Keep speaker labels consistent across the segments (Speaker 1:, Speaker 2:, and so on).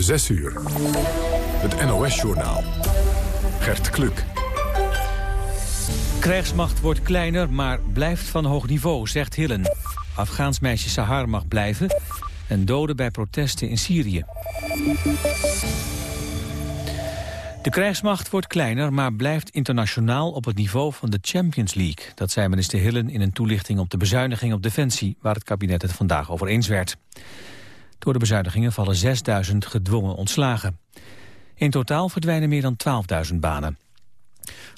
Speaker 1: 6 uur. Het NOS-journaal. Gert Kluk.
Speaker 2: Krijgsmacht wordt kleiner, maar blijft van hoog niveau, zegt Hillen. Afghaans meisje Sahar mag blijven en doden bij protesten in Syrië. De krijgsmacht wordt kleiner, maar blijft internationaal op het niveau van de Champions League. Dat zei minister Hillen in een toelichting op de bezuiniging op defensie, waar het kabinet het vandaag over eens werd. Door de bezuinigingen vallen 6000 gedwongen ontslagen. In totaal verdwijnen meer dan 12.000 banen.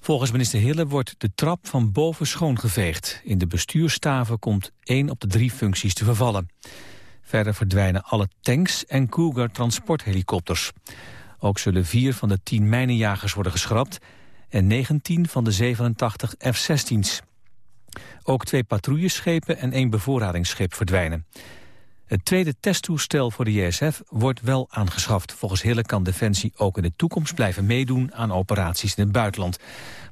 Speaker 2: Volgens minister Hille wordt de trap van boven schoongeveegd. In de bestuurstaven komt één op de drie functies te vervallen. Verder verdwijnen alle tanks en Cougar transporthelikopters. Ook zullen vier van de tien mijnenjagers worden geschrapt... en 19 van de 87 F-16's. Ook twee patrouilleschepen en één bevoorradingsschip verdwijnen. Het tweede testtoestel voor de JSF wordt wel aangeschaft. Volgens Hille kan Defensie ook in de toekomst blijven meedoen aan operaties in het buitenland.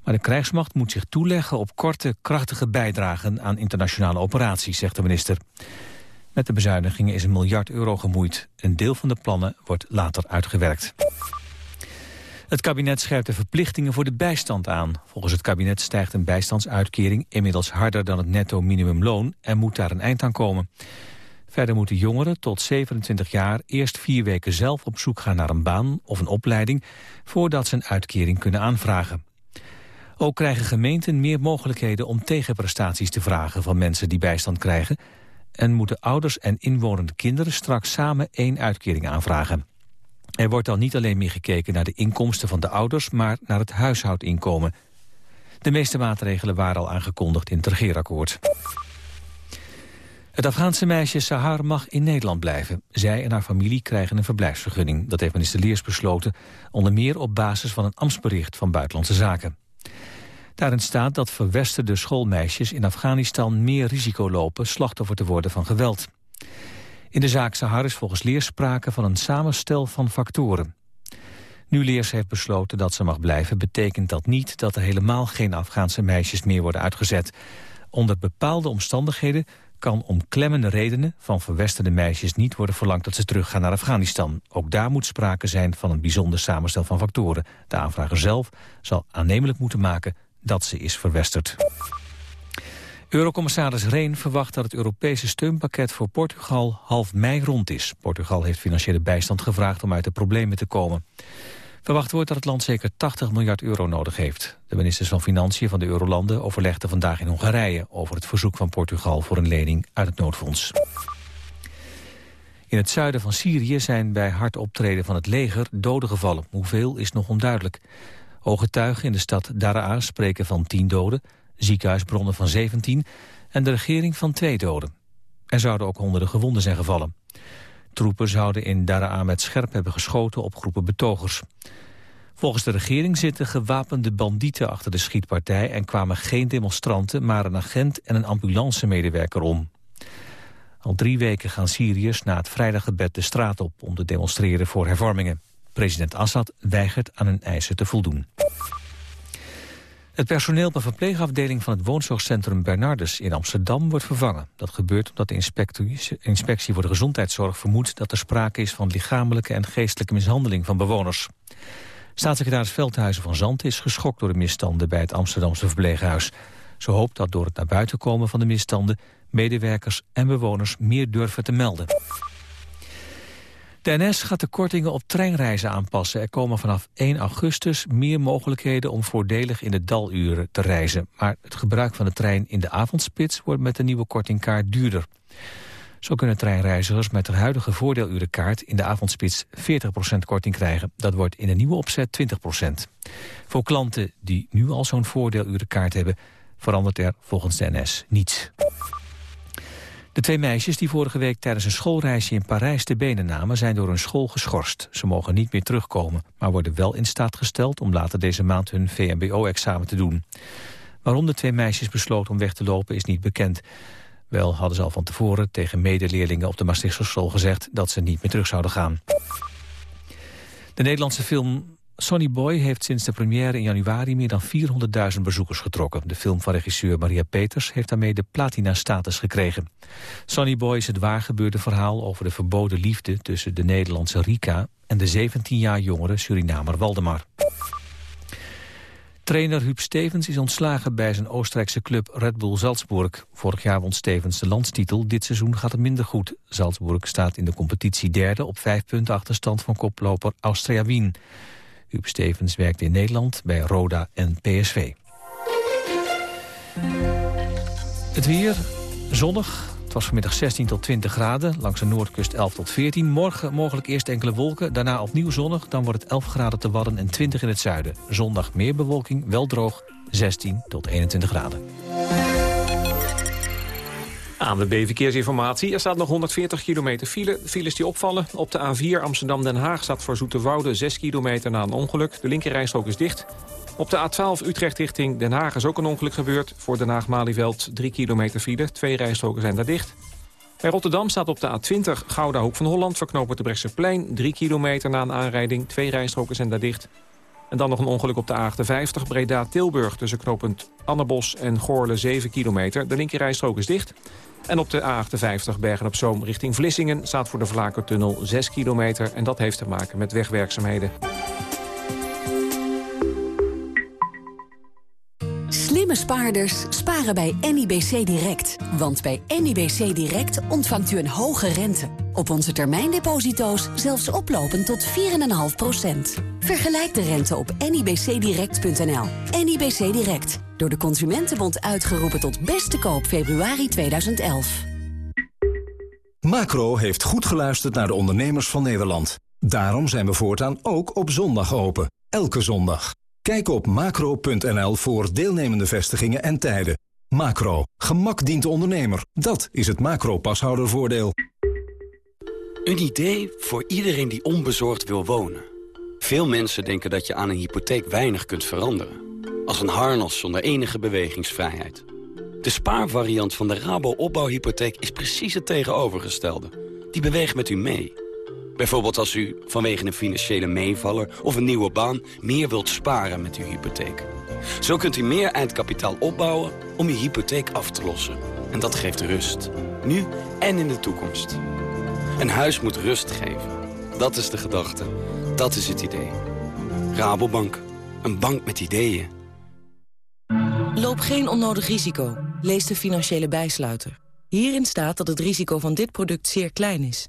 Speaker 2: Maar de krijgsmacht moet zich toeleggen op korte, krachtige bijdragen aan internationale operaties, zegt de minister. Met de bezuinigingen is een miljard euro gemoeid. Een deel van de plannen wordt later uitgewerkt. Het kabinet scherpt de verplichtingen voor de bijstand aan. Volgens het kabinet stijgt een bijstandsuitkering inmiddels harder dan het netto minimumloon en moet daar een eind aan komen. Verder moeten jongeren tot 27 jaar eerst vier weken zelf op zoek gaan naar een baan of een opleiding voordat ze een uitkering kunnen aanvragen. Ook krijgen gemeenten meer mogelijkheden om tegenprestaties te vragen van mensen die bijstand krijgen en moeten ouders en inwonende kinderen straks samen één uitkering aanvragen. Er wordt dan niet alleen meer gekeken naar de inkomsten van de ouders, maar naar het huishoudinkomen. De meeste maatregelen waren al aangekondigd in het regeerakkoord. Het Afghaanse meisje Sahar mag in Nederland blijven. Zij en haar familie krijgen een verblijfsvergunning. Dat heeft minister Leers besloten, onder meer op basis van een ambtsbericht van Buitenlandse Zaken. Daarin staat dat verwesterde schoolmeisjes in Afghanistan meer risico lopen slachtoffer te worden van geweld. In de zaak Sahar is volgens Leers sprake van een samenstel van factoren. Nu Leers heeft besloten dat ze mag blijven... betekent dat niet dat er helemaal geen Afghaanse meisjes meer worden uitgezet. Onder bepaalde omstandigheden kan om klemmende redenen van verwesterde meisjes niet worden verlangd dat ze teruggaan naar Afghanistan. Ook daar moet sprake zijn van een bijzonder samenstel van factoren. De aanvrager zelf zal aannemelijk moeten maken dat ze is verwesterd. Eurocommissaris Reen verwacht dat het Europese steunpakket voor Portugal half mei rond is. Portugal heeft financiële bijstand gevraagd om uit de problemen te komen. Verwacht wordt dat het land zeker 80 miljard euro nodig heeft. De ministers van Financiën van de Eurolanden overlegden vandaag in Hongarije... over het verzoek van Portugal voor een lening uit het noodfonds. In het zuiden van Syrië zijn bij hard optreden van het leger doden gevallen. Hoeveel is nog onduidelijk. Ooggetuigen in de stad Daraa spreken van 10 doden, ziekenhuisbronnen van 17 en de regering van 2 doden. Er zouden ook honderden gewonden zijn gevallen. Troepen zouden in Daraa met scherp hebben geschoten op groepen betogers. Volgens de regering zitten gewapende bandieten achter de schietpartij... en kwamen geen demonstranten, maar een agent en een ambulancemedewerker om. Al drie weken gaan Syriërs na het vrijdaggebed de straat op... om te demonstreren voor hervormingen. President Assad weigert aan hun eisen te voldoen. Het personeel op een verpleegafdeling van het woonzorgcentrum Bernardus in Amsterdam wordt vervangen. Dat gebeurt omdat de inspectie, voor de gezondheidszorg vermoedt dat er sprake is van lichamelijke en geestelijke mishandeling van bewoners. Staatssecretaris Veldhuizen van Zandt is geschokt door de misstanden bij het Amsterdamse verpleeghuis. Ze hoopt dat door het naar buiten komen van de misstanden medewerkers en bewoners meer durven te melden. De NS gaat de kortingen op treinreizen aanpassen. Er komen vanaf 1 augustus meer mogelijkheden om voordelig in de daluren te reizen. Maar het gebruik van de trein in de avondspits wordt met de nieuwe kortingkaart duurder. Zo kunnen treinreizigers met de huidige voordeelurenkaart in de avondspits 40% korting krijgen. Dat wordt in de nieuwe opzet 20%. Voor klanten die nu al zo'n voordeelurenkaart hebben, verandert er volgens de NS niets. De twee meisjes die vorige week tijdens een schoolreisje in Parijs de benen namen... zijn door hun school geschorst. Ze mogen niet meer terugkomen, maar worden wel in staat gesteld... om later deze maand hun VMBO-examen te doen. Waarom de twee meisjes besloten om weg te lopen is niet bekend. Wel hadden ze al van tevoren tegen medeleerlingen op de Maastrichtse school gezegd... dat ze niet meer terug zouden gaan. De Nederlandse film Sonny Boy heeft sinds de première in januari meer dan 400.000 bezoekers getrokken. De film van regisseur Maria Peters heeft daarmee de platina-status gekregen. Sonny Boy is het waargebeurde verhaal over de verboden liefde tussen de Nederlandse Rika en de 17 jaar jongere Surinamer Waldemar. Trainer Huub Stevens is ontslagen bij zijn Oostenrijkse club Red Bull Salzburg. Vorig jaar won Stevens de landstitel, dit seizoen gaat het minder goed. Salzburg staat in de competitie derde op vijf punten achterstand van koploper Austria Wien. Huub Stevens werkte in Nederland bij Roda en PSV. Het weer, zonnig, het was vanmiddag 16 tot 20 graden, langs de noordkust 11 tot 14. Morgen mogelijk eerst enkele wolken, daarna opnieuw zonnig. Dan wordt het 11 graden te Wadden en 20 in het zuiden. Zondag meer bewolking, wel droog, 16 tot 21 graden.
Speaker 3: Aan de B-verkeersinformatie. Er staat nog 140 kilometer file. Files die opvallen. Op de A4 Amsterdam-Den Haag staat voor Zoeterwoude 6 kilometer na een ongeluk. De linkerrijstrook is dicht. Op de A12 Utrecht richting Den Haag is ook een ongeluk gebeurd. Voor Den Haag-Malieveld 3 kilometer file. Twee rijstroken zijn daar dicht. Bij Rotterdam staat op de A20 Gouda Hoek van Holland... verknopend de Brechtseplein. 3 kilometer na een aanrijding. Twee rijstroken zijn daar dicht. En dan nog een ongeluk op de A50 Breda-Tilburg... tussen knooppunt Annebos en Goorle 7 kilometer. De linkerrijstrook is dicht. En op de A58 Bergen-op-Zoom richting Vlissingen... staat voor de Vlakertunnel 6 kilometer. En dat heeft te maken met wegwerkzaamheden.
Speaker 4: Slimme spaarders sparen bij NIBC Direct. Want bij NIBC Direct ontvangt u een hoge rente. Op onze termijndeposito's zelfs oplopend tot 4,5%. Vergelijk de rente op nibcdirect.nl. NIBC Direct. Door de Consumentenbond uitgeroepen tot beste koop februari 2011.
Speaker 5: Macro heeft goed geluisterd naar de ondernemers van Nederland. Daarom zijn we voortaan ook op zondag open. Elke zondag. Kijk op macro.nl voor deelnemende vestigingen en tijden. Macro. Gemak dient de ondernemer. Dat is het macro-pashoudervoordeel.
Speaker 6: Een idee voor iedereen die onbezorgd wil wonen. Veel mensen denken dat je aan een hypotheek weinig kunt veranderen. Als een harnas zonder enige bewegingsvrijheid. De spaarvariant van de Rabo-opbouwhypotheek is precies het tegenovergestelde. Die beweegt met u mee. Bijvoorbeeld als u vanwege een financiële meevaller of een nieuwe baan meer wilt sparen met uw hypotheek. Zo kunt u meer eindkapitaal opbouwen om uw hypotheek af te lossen. En dat geeft rust. Nu en in de toekomst. Een huis moet rust geven. Dat is de gedachte. Dat is het idee. Rabobank. Een bank met ideeën.
Speaker 7: Loop geen onnodig risico. Lees de financiële bijsluiter. Hierin staat dat het risico van dit product zeer klein is.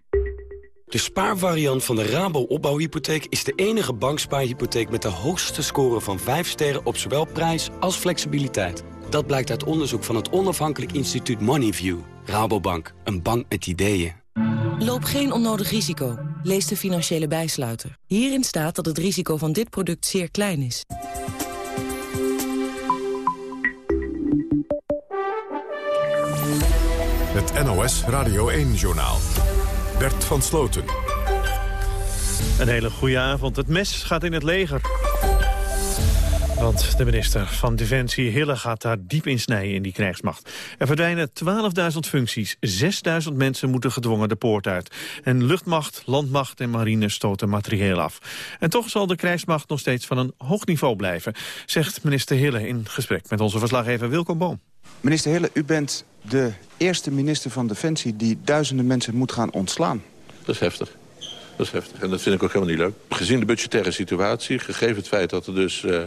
Speaker 6: De spaarvariant van de Rabo-opbouwhypotheek is de enige bankspaarhypotheek met de hoogste score van 5 sterren op zowel prijs als flexibiliteit. Dat blijkt uit onderzoek van het onafhankelijk instituut Moneyview. Rabobank, een bank met ideeën.
Speaker 7: Loop geen onnodig risico. Lees de financiële bijsluiter. Hierin staat dat het risico van dit product zeer klein is.
Speaker 1: Het NOS Radio 1-journaal. Bert van Sloten.
Speaker 2: Een hele goede avond. Het mes gaat in het leger. Want de minister van Defensie Hille gaat daar diep in snijden in die krijgsmacht. Er verdwijnen 12.000 functies, 6.000 mensen moeten gedwongen de poort uit. En luchtmacht, landmacht en marine stoten materieel af. En toch zal de krijgsmacht nog steeds van een hoog niveau blijven, zegt minister Hille in gesprek met onze verslaggever Wilco Boom.
Speaker 8: Minister Hille, u bent de eerste minister van Defensie die duizenden mensen moet gaan ontslaan.
Speaker 9: Dat is heftig. Dat is heftig. En dat vind ik ook helemaal niet leuk. Gezien de budgettaire situatie, gegeven het feit dat er dus... Uh, uh,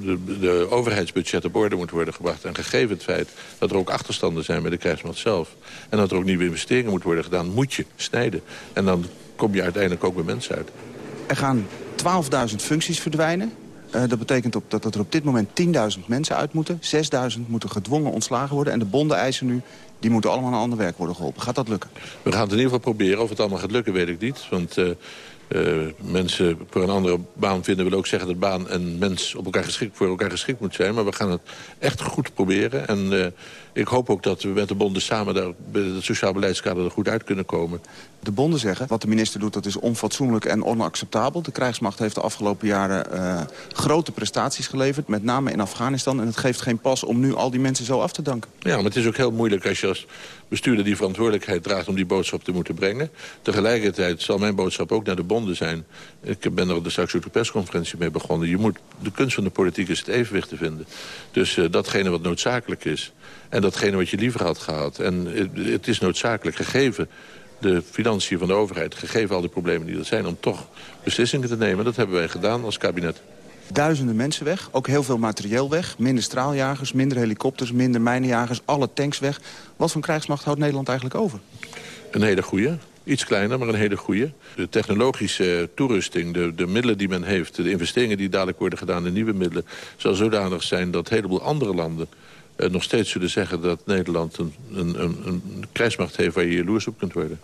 Speaker 9: de, de overheidsbudget op orde moet worden gebracht... en gegeven het feit dat er ook achterstanden zijn bij de krijgsmacht zelf... en dat er ook nieuwe investeringen moeten worden gedaan, moet je snijden. En dan kom je uiteindelijk ook bij mensen uit.
Speaker 8: Er gaan 12.000 functies verdwijnen. Uh, dat betekent dat, dat er op dit moment 10.000 mensen uit moeten. 6.000 moeten gedwongen ontslagen worden. En de bonden eisen nu, die moeten allemaal naar ander werk worden geholpen. Gaat dat lukken?
Speaker 9: We gaan het in ieder geval proberen. Of het allemaal gaat lukken, weet ik niet. Want uh, mensen voor een andere baan vinden wil ook zeggen dat baan en mens op elkaar geschikt, voor elkaar geschikt moet zijn. Maar we gaan het echt goed proberen. En ik hoop ook dat we met de bonden samen daar, het sociaal beleidskader er goed uit kunnen komen.
Speaker 8: De bonden zeggen, wat de minister doet, dat is onfatsoenlijk en onacceptabel. De krijgsmacht heeft de afgelopen jaren uh, grote prestaties geleverd, met name in Afghanistan. En het geeft geen pas om nu al die mensen zo af te danken.
Speaker 9: Ja, maar het is ook heel moeilijk als je als bestuurder die verantwoordelijkheid draagt om die boodschap te moeten brengen. Tegelijkertijd zal mijn boodschap ook naar de bonden zijn. Ik ben er straks ook de persconferentie mee begonnen. Je moet, de kunst van de politiek is het evenwicht te vinden. Dus uh, datgene wat noodzakelijk is en datgene wat je liever had gehad. En het is noodzakelijk gegeven de financiën van de overheid... gegeven al die problemen die er zijn... om toch beslissingen te nemen. Dat hebben wij gedaan als kabinet.
Speaker 8: Duizenden mensen weg, ook heel veel materieel weg. Minder straaljagers, minder helikopters, minder mijnenjagers, alle tanks weg. Wat voor krijgsmacht houdt Nederland eigenlijk over?
Speaker 9: Een hele goede. Iets kleiner, maar een hele goede. De technologische toerusting, de, de middelen die men heeft... de investeringen die dadelijk worden gedaan in nieuwe middelen... zal zodanig zijn dat een heleboel andere landen uh, nog steeds zullen zeggen dat Nederland een, een, een, een krijgsmacht heeft waar je jaloers op kunt worden.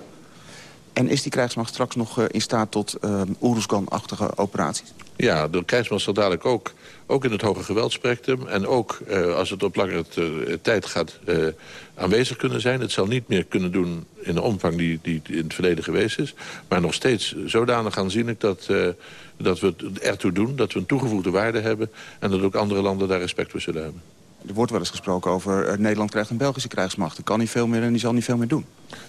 Speaker 8: En is die krijgsmacht straks nog uh, in staat tot uh, Oeruzgan-achtige operaties?
Speaker 9: Ja, de krijgsmacht zal dadelijk ook, ook in het hoge geweldspectrum... en ook uh, als het op langere tijd gaat aanwezig kunnen zijn. Het zal niet meer kunnen doen in de omvang die, die in het verleden geweest is. Maar nog steeds zodanig aanzienlijk dat, dat we het ertoe doen... dat we een toegevoegde waarde hebben... en dat ook andere landen daar respect voor zullen hebben.
Speaker 8: Er wordt wel eens gesproken over uh, Nederland krijgt een Belgische krijgsmacht. Er kan niet veel meer en die zal niet veel meer doen.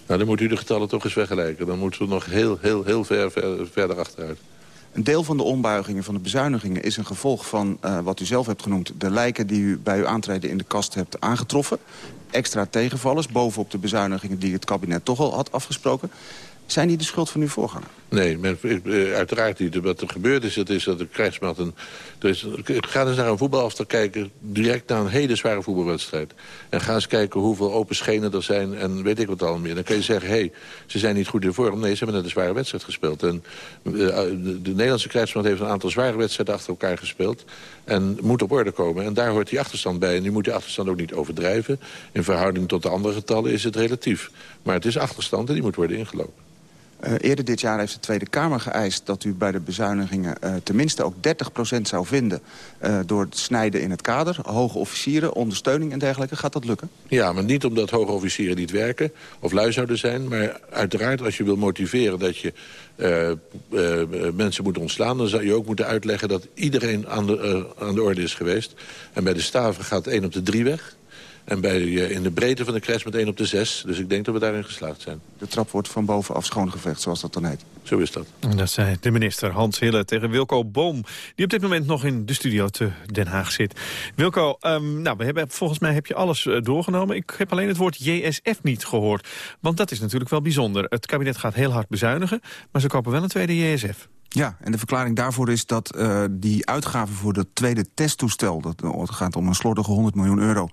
Speaker 9: Nou, dan moet u de getallen toch eens vergelijken. Dan moeten we nog heel, heel, heel ver, ver verder achteruit.
Speaker 8: Een deel van de ombuigingen, van de bezuinigingen... is een gevolg van uh, wat u zelf hebt genoemd... de lijken die u bij uw aantreden in de kast hebt aangetroffen. Extra tegenvallers bovenop de bezuinigingen... die het kabinet toch al had afgesproken. Zijn die de schuld van uw voorganger?
Speaker 9: Nee, men, eh, uiteraard niet. Wat er gebeurd is, dat is dat de krijgsmacht... Een, dus, ga eens naar een voetbalafter kijken, direct naar een hele zware voetbalwedstrijd. En ga eens kijken hoeveel open schenen er zijn en weet ik wat al meer. Dan kun je zeggen, hé, hey, ze zijn niet goed in vorm. Nee, ze hebben net een zware wedstrijd gespeeld. En de, de, Nederlandse krijgsmacht heeft een aantal zware wedstrijden achter elkaar gespeeld. En moet op orde komen. En daar hoort die achterstand bij. En die moet die achterstand ook niet overdrijven. In verhouding tot de andere getallen is het relatief. Maar het is achterstand en die moet worden ingelopen.
Speaker 8: Uh, eerder dit jaar heeft de Tweede Kamer geëist dat u bij de bezuinigingen uh, tenminste ook 30% zou vinden uh, door het snijden in het kader. Hoge officieren, ondersteuning en dergelijke. Gaat dat lukken?
Speaker 9: Ja, maar niet omdat hoge officieren niet werken of lui zouden zijn. Maar uiteraard als je wil motiveren dat je mensen moet ontslaan... dan zou je ook moeten uitleggen dat iedereen aan de, aan de orde is geweest. En bij de staven gaat 1 op de 3 weg. En bij, uh, in de breedte van de crash met 1 op de 6. Dus ik denk dat we daarin geslaagd zijn.
Speaker 8: De trap wordt van bovenaf schoongeveegd, zoals dat dan heet.
Speaker 9: Zo is dat.
Speaker 10: Dat zei de minister Hans Hille tegen Wilco Boom... die op dit moment nog in de studio te Den Haag zit. Wilco, um, nou, we hebben, volgens mij heb je alles uh, doorgenomen. Ik heb alleen het woord JSF niet gehoord. Want dat is natuurlijk wel bijzonder. Het kabinet gaat heel hard bezuinigen... maar ze kopen wel een tweede JSF.
Speaker 8: Ja, en de verklaring daarvoor is dat uh, die uitgaven voor dat tweede testtoestel... dat gaat om een slordige 100 miljoen euro...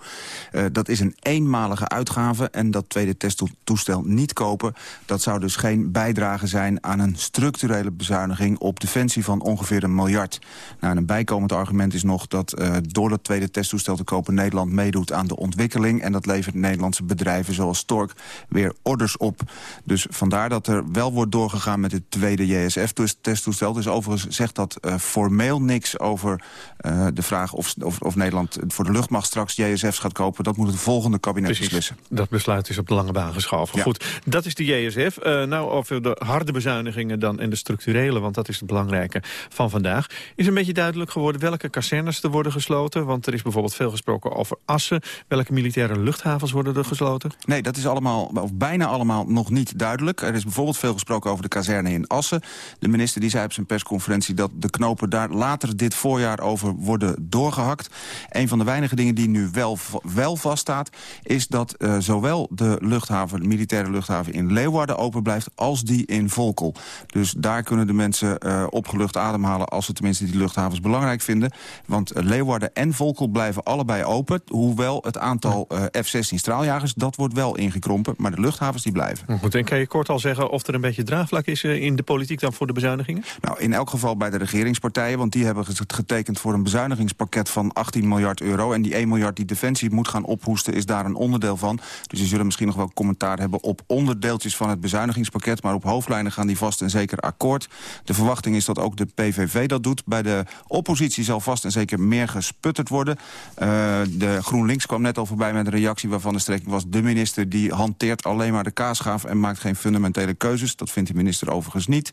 Speaker 8: Uh, dat is een eenmalige uitgave en dat tweede testtoestel niet kopen... dat zou dus geen bijdrage zijn aan een structurele bezuiniging... op defensie van ongeveer een miljard. Nou, een bijkomend argument is nog dat door dat tweede testtoestel te kopen... Nederland meedoet aan de ontwikkeling... en dat levert Nederlandse bedrijven zoals Stork weer orders op. Dus vandaar dat er wel wordt doorgegaan met het tweede JSF-testtoestel toestel. Dus overigens zegt dat uh, formeel niks over uh, de vraag of, of, of, Nederland voor de luchtmacht straks JSF's gaat kopen. Dat moet het volgende kabinet
Speaker 10: Precies.
Speaker 8: beslissen.
Speaker 10: Dat besluit is op de lange baan geschoven. Ja. Goed, dat is de JSF. Uh, nou, over de harde bezuinigingen dan en de structurele, want dat is het belangrijke van vandaag. Is een beetje duidelijk geworden welke kazernes er worden gesloten. Want er is bijvoorbeeld veel gesproken over Assen. Welke militaire luchthavens worden er gesloten?
Speaker 8: Nee, dat is allemaal, of bijna allemaal nog niet duidelijk. Er is bijvoorbeeld veel gesproken over de kazerne in Assen. De minister die zei op zijn persconferentie... dat de knopen daar later dit voorjaar over worden doorgehakt. Een van de weinige dingen die nu wel, wel vaststaat... is dat uh, zowel de luchthaven, de militaire luchthaven in Leeuwarden open blijft... als die in Volkel. Dus daar kunnen de mensen uh, opgelucht ademhalen... als ze tenminste die luchthavens belangrijk vinden. Want uh, Leeuwarden en Volkel blijven allebei open... hoewel het aantal F-16 straaljagers, dat wordt wel ingekrompen. Maar de luchthavens die blijven.
Speaker 10: Goed, en kan je kort al zeggen of er een beetje draagvlak is in de politiek dan voor de bezuinigingen?
Speaker 8: Nou, in elk geval bij de regeringspartijen, want die hebben getekend voor een bezuinigingspakket van 18 miljard euro. En die 1 miljard die Defensie moet gaan ophoesten is daar een onderdeel van. Dus die zullen misschien nog wel commentaar hebben op onderdeeltjes van het bezuinigingspakket. Maar op hoofdlijnen gaan die vast en zeker akkoord. De verwachting is dat ook de PVV dat doet. Bij de oppositie zal vast en zeker meer gesputterd worden. Uh, de GroenLinks kwam net al voorbij met een reactie waarvan de strekking was... de minister die hanteert alleen maar de kaasgaaf en maakt geen fundamentele keuzes. Dat vindt de minister overigens niet.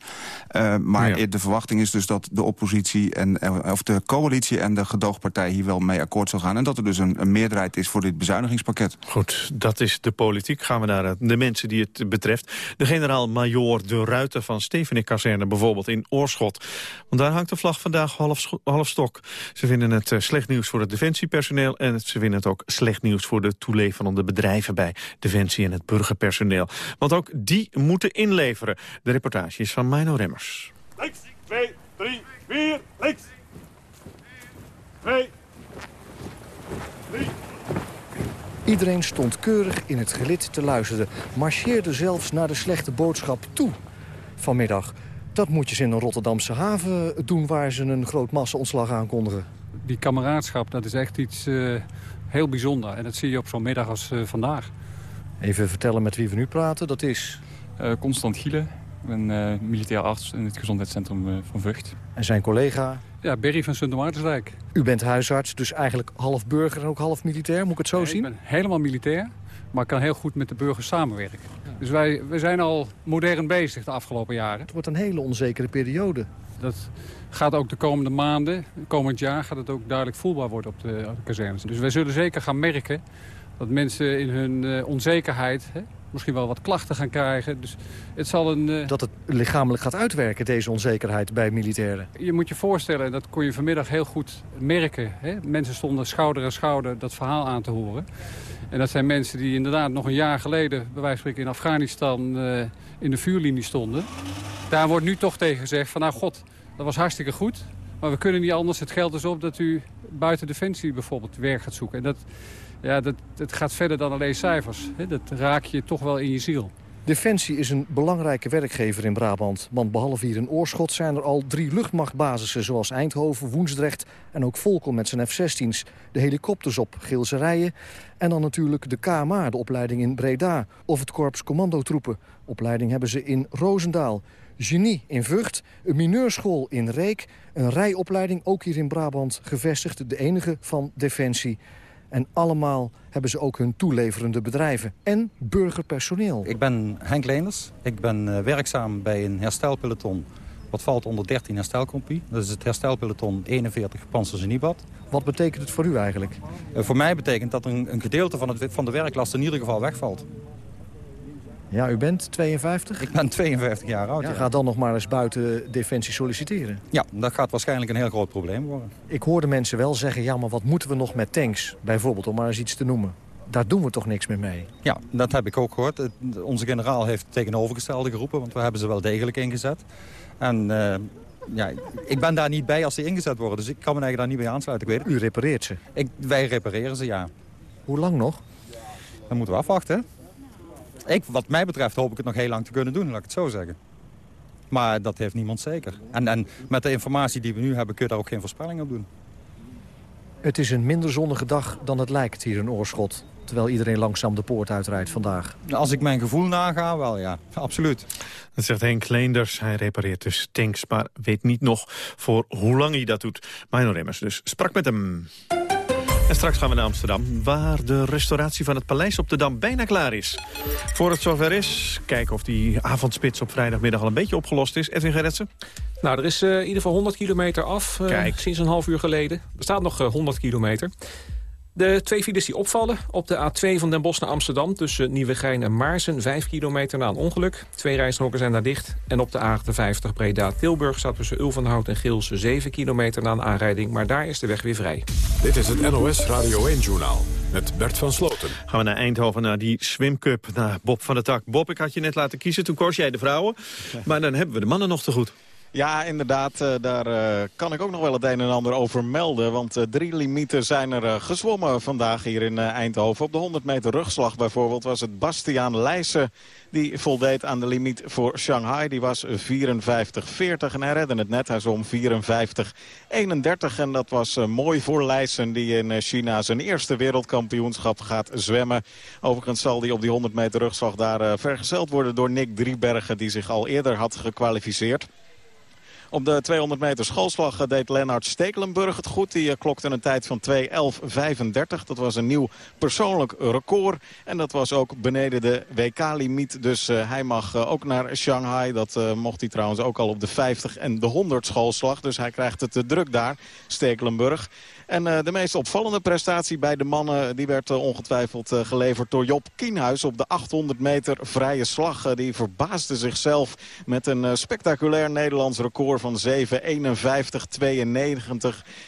Speaker 8: Maar ja. de verwachting is dus dat de oppositie en, eh, of de coalitie en de gedoogpartij hier wel mee akkoord zal gaan. En dat er dus een, een meerderheid is voor dit bezuinigingspakket.
Speaker 10: Goed, dat is de politiek. Gaan we naar de mensen die het betreft. De generaal-majoor De Ruiter van Stevenik-kazerne bijvoorbeeld in Oorschot. Want daar hangt de vlag vandaag half, half stok. Ze vinden het uh, slecht nieuws voor het defensiepersoneel... en ze vinden het ook slecht nieuws voor de toeleverende bedrijven... bij Defensie en het burgerpersoneel. Want ook die moeten inleveren. De reportage is van Mino Remmers.
Speaker 11: Links, 2, 3, 4, links. 2, 3.
Speaker 12: Iedereen stond keurig in het gelid te luisteren. Marcheerde zelfs naar de slechte boodschap toe vanmiddag. Dat moet je ze in een Rotterdamse haven doen waar ze een groot massa-ontslag aankondigen.
Speaker 13: Die kameraadschap, dat is echt iets uh, heel bijzonder. En dat zie je op zo'n middag als uh, vandaag.
Speaker 12: Even vertellen met wie we nu praten, dat is...
Speaker 13: Uh, Constant Gielen, ik ben militair arts in het gezondheidscentrum van Vught.
Speaker 12: En zijn collega?
Speaker 13: Ja, Berry van Sint Maartensdijk.
Speaker 12: U bent huisarts, dus eigenlijk half burger en ook half militair, moet ik het zo
Speaker 13: nee,
Speaker 12: zien?
Speaker 13: Ik ben helemaal militair, maar ik kan heel goed met de burgers samenwerken. Ja. Dus wij, wij zijn al modern bezig de afgelopen jaren.
Speaker 12: Het wordt een hele onzekere periode.
Speaker 13: Dat gaat ook de komende maanden, komend jaar, gaat het ook duidelijk voelbaar worden op de, op de kazernes. Dus wij zullen zeker gaan merken dat mensen in hun uh, onzekerheid... Hè, misschien wel wat klachten gaan krijgen. Dus het zal een, uh...
Speaker 12: Dat het lichamelijk gaat uitwerken, deze onzekerheid bij militairen.
Speaker 13: Je moet je voorstellen, dat kon je vanmiddag heel goed merken. Hè? Mensen stonden schouder aan schouder dat verhaal aan te horen. En dat zijn mensen die inderdaad nog een jaar geleden... bij wijze van spreken in Afghanistan uh, in de vuurlinie stonden. Daar wordt nu toch tegen gezegd van... nou god, dat was hartstikke goed. Maar we kunnen niet anders. Het geldt dus op dat u buiten Defensie bijvoorbeeld werk gaat zoeken. En dat, ja, dat, dat gaat verder dan alleen cijfers. Dat raak je toch wel in je ziel.
Speaker 12: Defensie is een belangrijke werkgever in Brabant. Want behalve hier in Oorschot zijn er al drie luchtmachtbasissen... zoals Eindhoven, Woensdrecht en ook Volkel met zijn F-16's. De helikopters op Geelse Rijen. En dan natuurlijk de KMA, de opleiding in Breda. Of het Korps Commandotroepen. Opleiding hebben ze in Roosendaal. Genie in Vught, een mineurschool in Reek... een rijopleiding ook hier in Brabant gevestigd. De enige van Defensie. En allemaal hebben ze ook hun toeleverende bedrijven en burgerpersoneel.
Speaker 14: Ik ben Henk Leenders. Ik ben uh, werkzaam bij een herstelpeloton. Wat valt onder 13 herstelcompie. Dat is het herstelpeloton 41 Panzers Nibad.
Speaker 12: Wat betekent het voor u eigenlijk?
Speaker 14: Uh, voor mij betekent dat een, een gedeelte van, het, van de werklast in ieder geval wegvalt.
Speaker 12: Ja, u bent 52?
Speaker 14: Ik ben 52 jaar oud.
Speaker 12: Ja,
Speaker 14: ja.
Speaker 12: Gaat dan nog maar eens buiten Defensie solliciteren?
Speaker 14: Ja, dat gaat waarschijnlijk een heel groot probleem worden.
Speaker 12: Ik hoorde mensen wel zeggen, ja, maar wat moeten we nog met tanks? Bijvoorbeeld, om maar eens iets te noemen. Daar doen we toch niks meer mee?
Speaker 14: Ja, dat heb ik ook gehoord. Onze generaal heeft tegenovergestelde geroepen, want we hebben ze wel degelijk ingezet. En uh, ja, ik ben daar niet bij als ze ingezet worden, dus ik kan me eigenlijk daar niet bij aansluiten. Ik weet het.
Speaker 12: U repareert ze?
Speaker 14: Ik, wij repareren ze, ja.
Speaker 12: Hoe lang nog?
Speaker 14: Dan moeten we afwachten. Ik, wat mij betreft hoop ik het nog heel lang te kunnen doen, laat ik het zo zeggen. Maar dat heeft niemand zeker. En, en met de informatie die we nu hebben kun je daar ook geen voorspelling op doen.
Speaker 12: Het is een minder zonnige dag dan het lijkt hier in Oorschot. Terwijl iedereen langzaam de poort uitrijdt vandaag.
Speaker 14: Als ik mijn gevoel naga, wel ja. Absoluut.
Speaker 10: Dat zegt Henk Leenders. Hij repareert dus tanks, maar weet niet nog voor hoe lang hij dat doet. Mino Remmers dus sprak met hem. En straks gaan we naar Amsterdam, waar de restauratie van het Paleis op de Dam bijna klaar is. Voor het zover is, kijken of die avondspits op vrijdagmiddag al een beetje opgelost is. Edwin Gerritsen?
Speaker 3: Nou, er is uh, in ieder geval 100 kilometer af, uh, Kijk. sinds een half uur geleden. Er staat nog uh, 100 kilometer. De twee files die opvallen op de A2 van Den Bosch naar Amsterdam... tussen Nieuwegein en Maarsen, 5 kilometer na een ongeluk. Twee rijstroken zijn daar dicht. En op de A58 Breda-Tilburg staat tussen Ulvenhout en Geelse 7 kilometer na een aanrijding. Maar daar is de weg weer vrij.
Speaker 1: Dit is het NOS Radio 1-journaal met Bert van Sloten.
Speaker 10: Gaan we naar Eindhoven, naar die swimcup, naar Bob van der Tak. Bob, ik had je net laten kiezen, toen koos jij de vrouwen. Maar dan hebben we de mannen nog te goed.
Speaker 15: Ja, inderdaad. Uh, daar uh, kan ik ook nog wel het een en ander over melden. Want uh, drie limieten zijn er gezwommen vandaag hier in Eindhoven. Op de 100 meter rugslag bijvoorbeeld was het Bastiaan Leijsen... die voldeed aan de limiet voor Shanghai. Die was 54-40 en hij redde het net. Hij zwom 54-31 en dat was mooi voor Leijsen... die in China zijn eerste wereldkampioenschap gaat zwemmen. Overigens zal hij op die 100 meter rugslag daar vergezeld worden door Nick Driebergen... die zich al eerder had gekwalificeerd. Op de 200 meter schoolslag deed Lennart Stekelenburg het goed. Die eh, klokte een tijd van 2.11.35. Dat was een nieuw persoonlijk record. En dat was ook beneden de WK-limiet. Dus uh, hij mag ook naar Shanghai. Dat mocht hij trouwens ook al op de 50 en de 100 schoolslag. Dus hij krijgt het druk daar, Stekelenburg. En uh, de meest opvallende prestatie bij de mannen... die werd uh, ongetwijfeld uh, geleverd door Job Kienhuis... op de 800 meter vrije slag. die verbaasde zichzelf met een spectaculair Nederlands record van 7.51.92.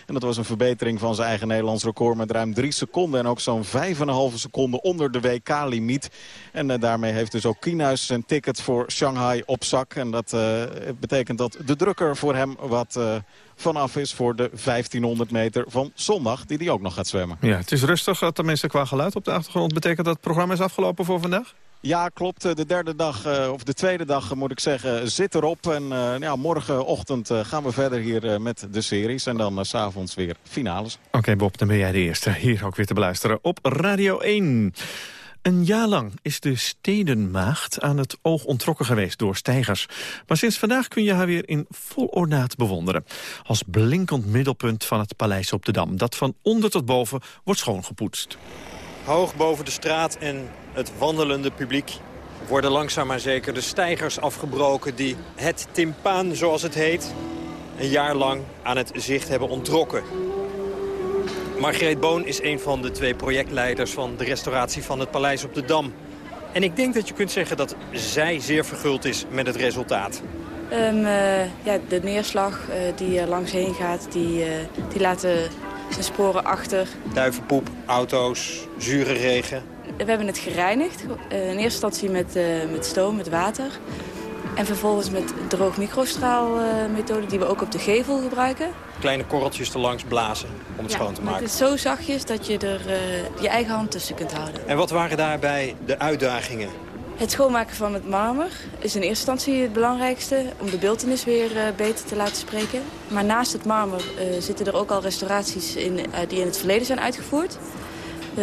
Speaker 15: En dat was een verbetering van zijn eigen Nederlands record... met ruim 3 seconden en ook zo'n 5,5 seconden onder de WK-limiet. En daarmee heeft dus ook Kienhuis zijn ticket voor Shanghai op zak. En dat betekent dat de drukker voor hem wat vanaf is voor de 1500 meter van zondag, die hij ook nog gaat zwemmen.
Speaker 10: Ja, het is rustig, tenminste qua geluid op de achtergrond. Betekent dat het programma is afgelopen voor vandaag?
Speaker 15: Ja, klopt. De derde dag, eh, of de tweede dag moet ik zeggen, zit erop. En uh, ja, morgenochtend gaan we verder hier met de series. En dan s s'avonds weer finales.
Speaker 10: Oké Bob, dan ben jij de eerste. Hier ook weer te beluisteren op Radio 1. Een jaar lang is de stedenmaagd aan het oog ontrokken geweest door stijgers. Maar sinds vandaag kun je haar weer in vol ornaat bewonderen. Als blinkend middelpunt van het paleis op de Dam. Dat van onder tot boven wordt schoongepoetst.
Speaker 16: Hoog boven de straat en het wandelende publiek worden langzaam maar zeker de stijgers afgebroken... die het timpaan, zoals het heet, een jaar lang aan het zicht hebben ontrokken. Margreet Boon is een van de twee projectleiders van de restauratie van het Paleis op de Dam. En ik denk dat je kunt zeggen dat zij zeer verguld is met het resultaat.
Speaker 17: Um, uh, ja, de neerslag uh, die er langs heen gaat, die, uh, die laten zijn sporen achter.
Speaker 16: Duivenpoep, auto's, zure regen.
Speaker 17: We hebben het gereinigd. in eerste instantie met, met stoom, met water. En vervolgens met droog microstraalmethode die we ook op de gevel gebruiken
Speaker 16: kleine korreltjes erlangs blazen om het schoon te maken.
Speaker 17: Het is zo zachtjes dat je er uh, je eigen hand tussen kunt houden.
Speaker 16: En wat waren daarbij de uitdagingen?
Speaker 17: Het schoonmaken van het marmer is in eerste instantie het belangrijkste... om de beeldenis weer uh, beter te laten spreken. Maar naast het marmer uh, zitten er ook al restauraties in, die in het verleden zijn uitgevoerd.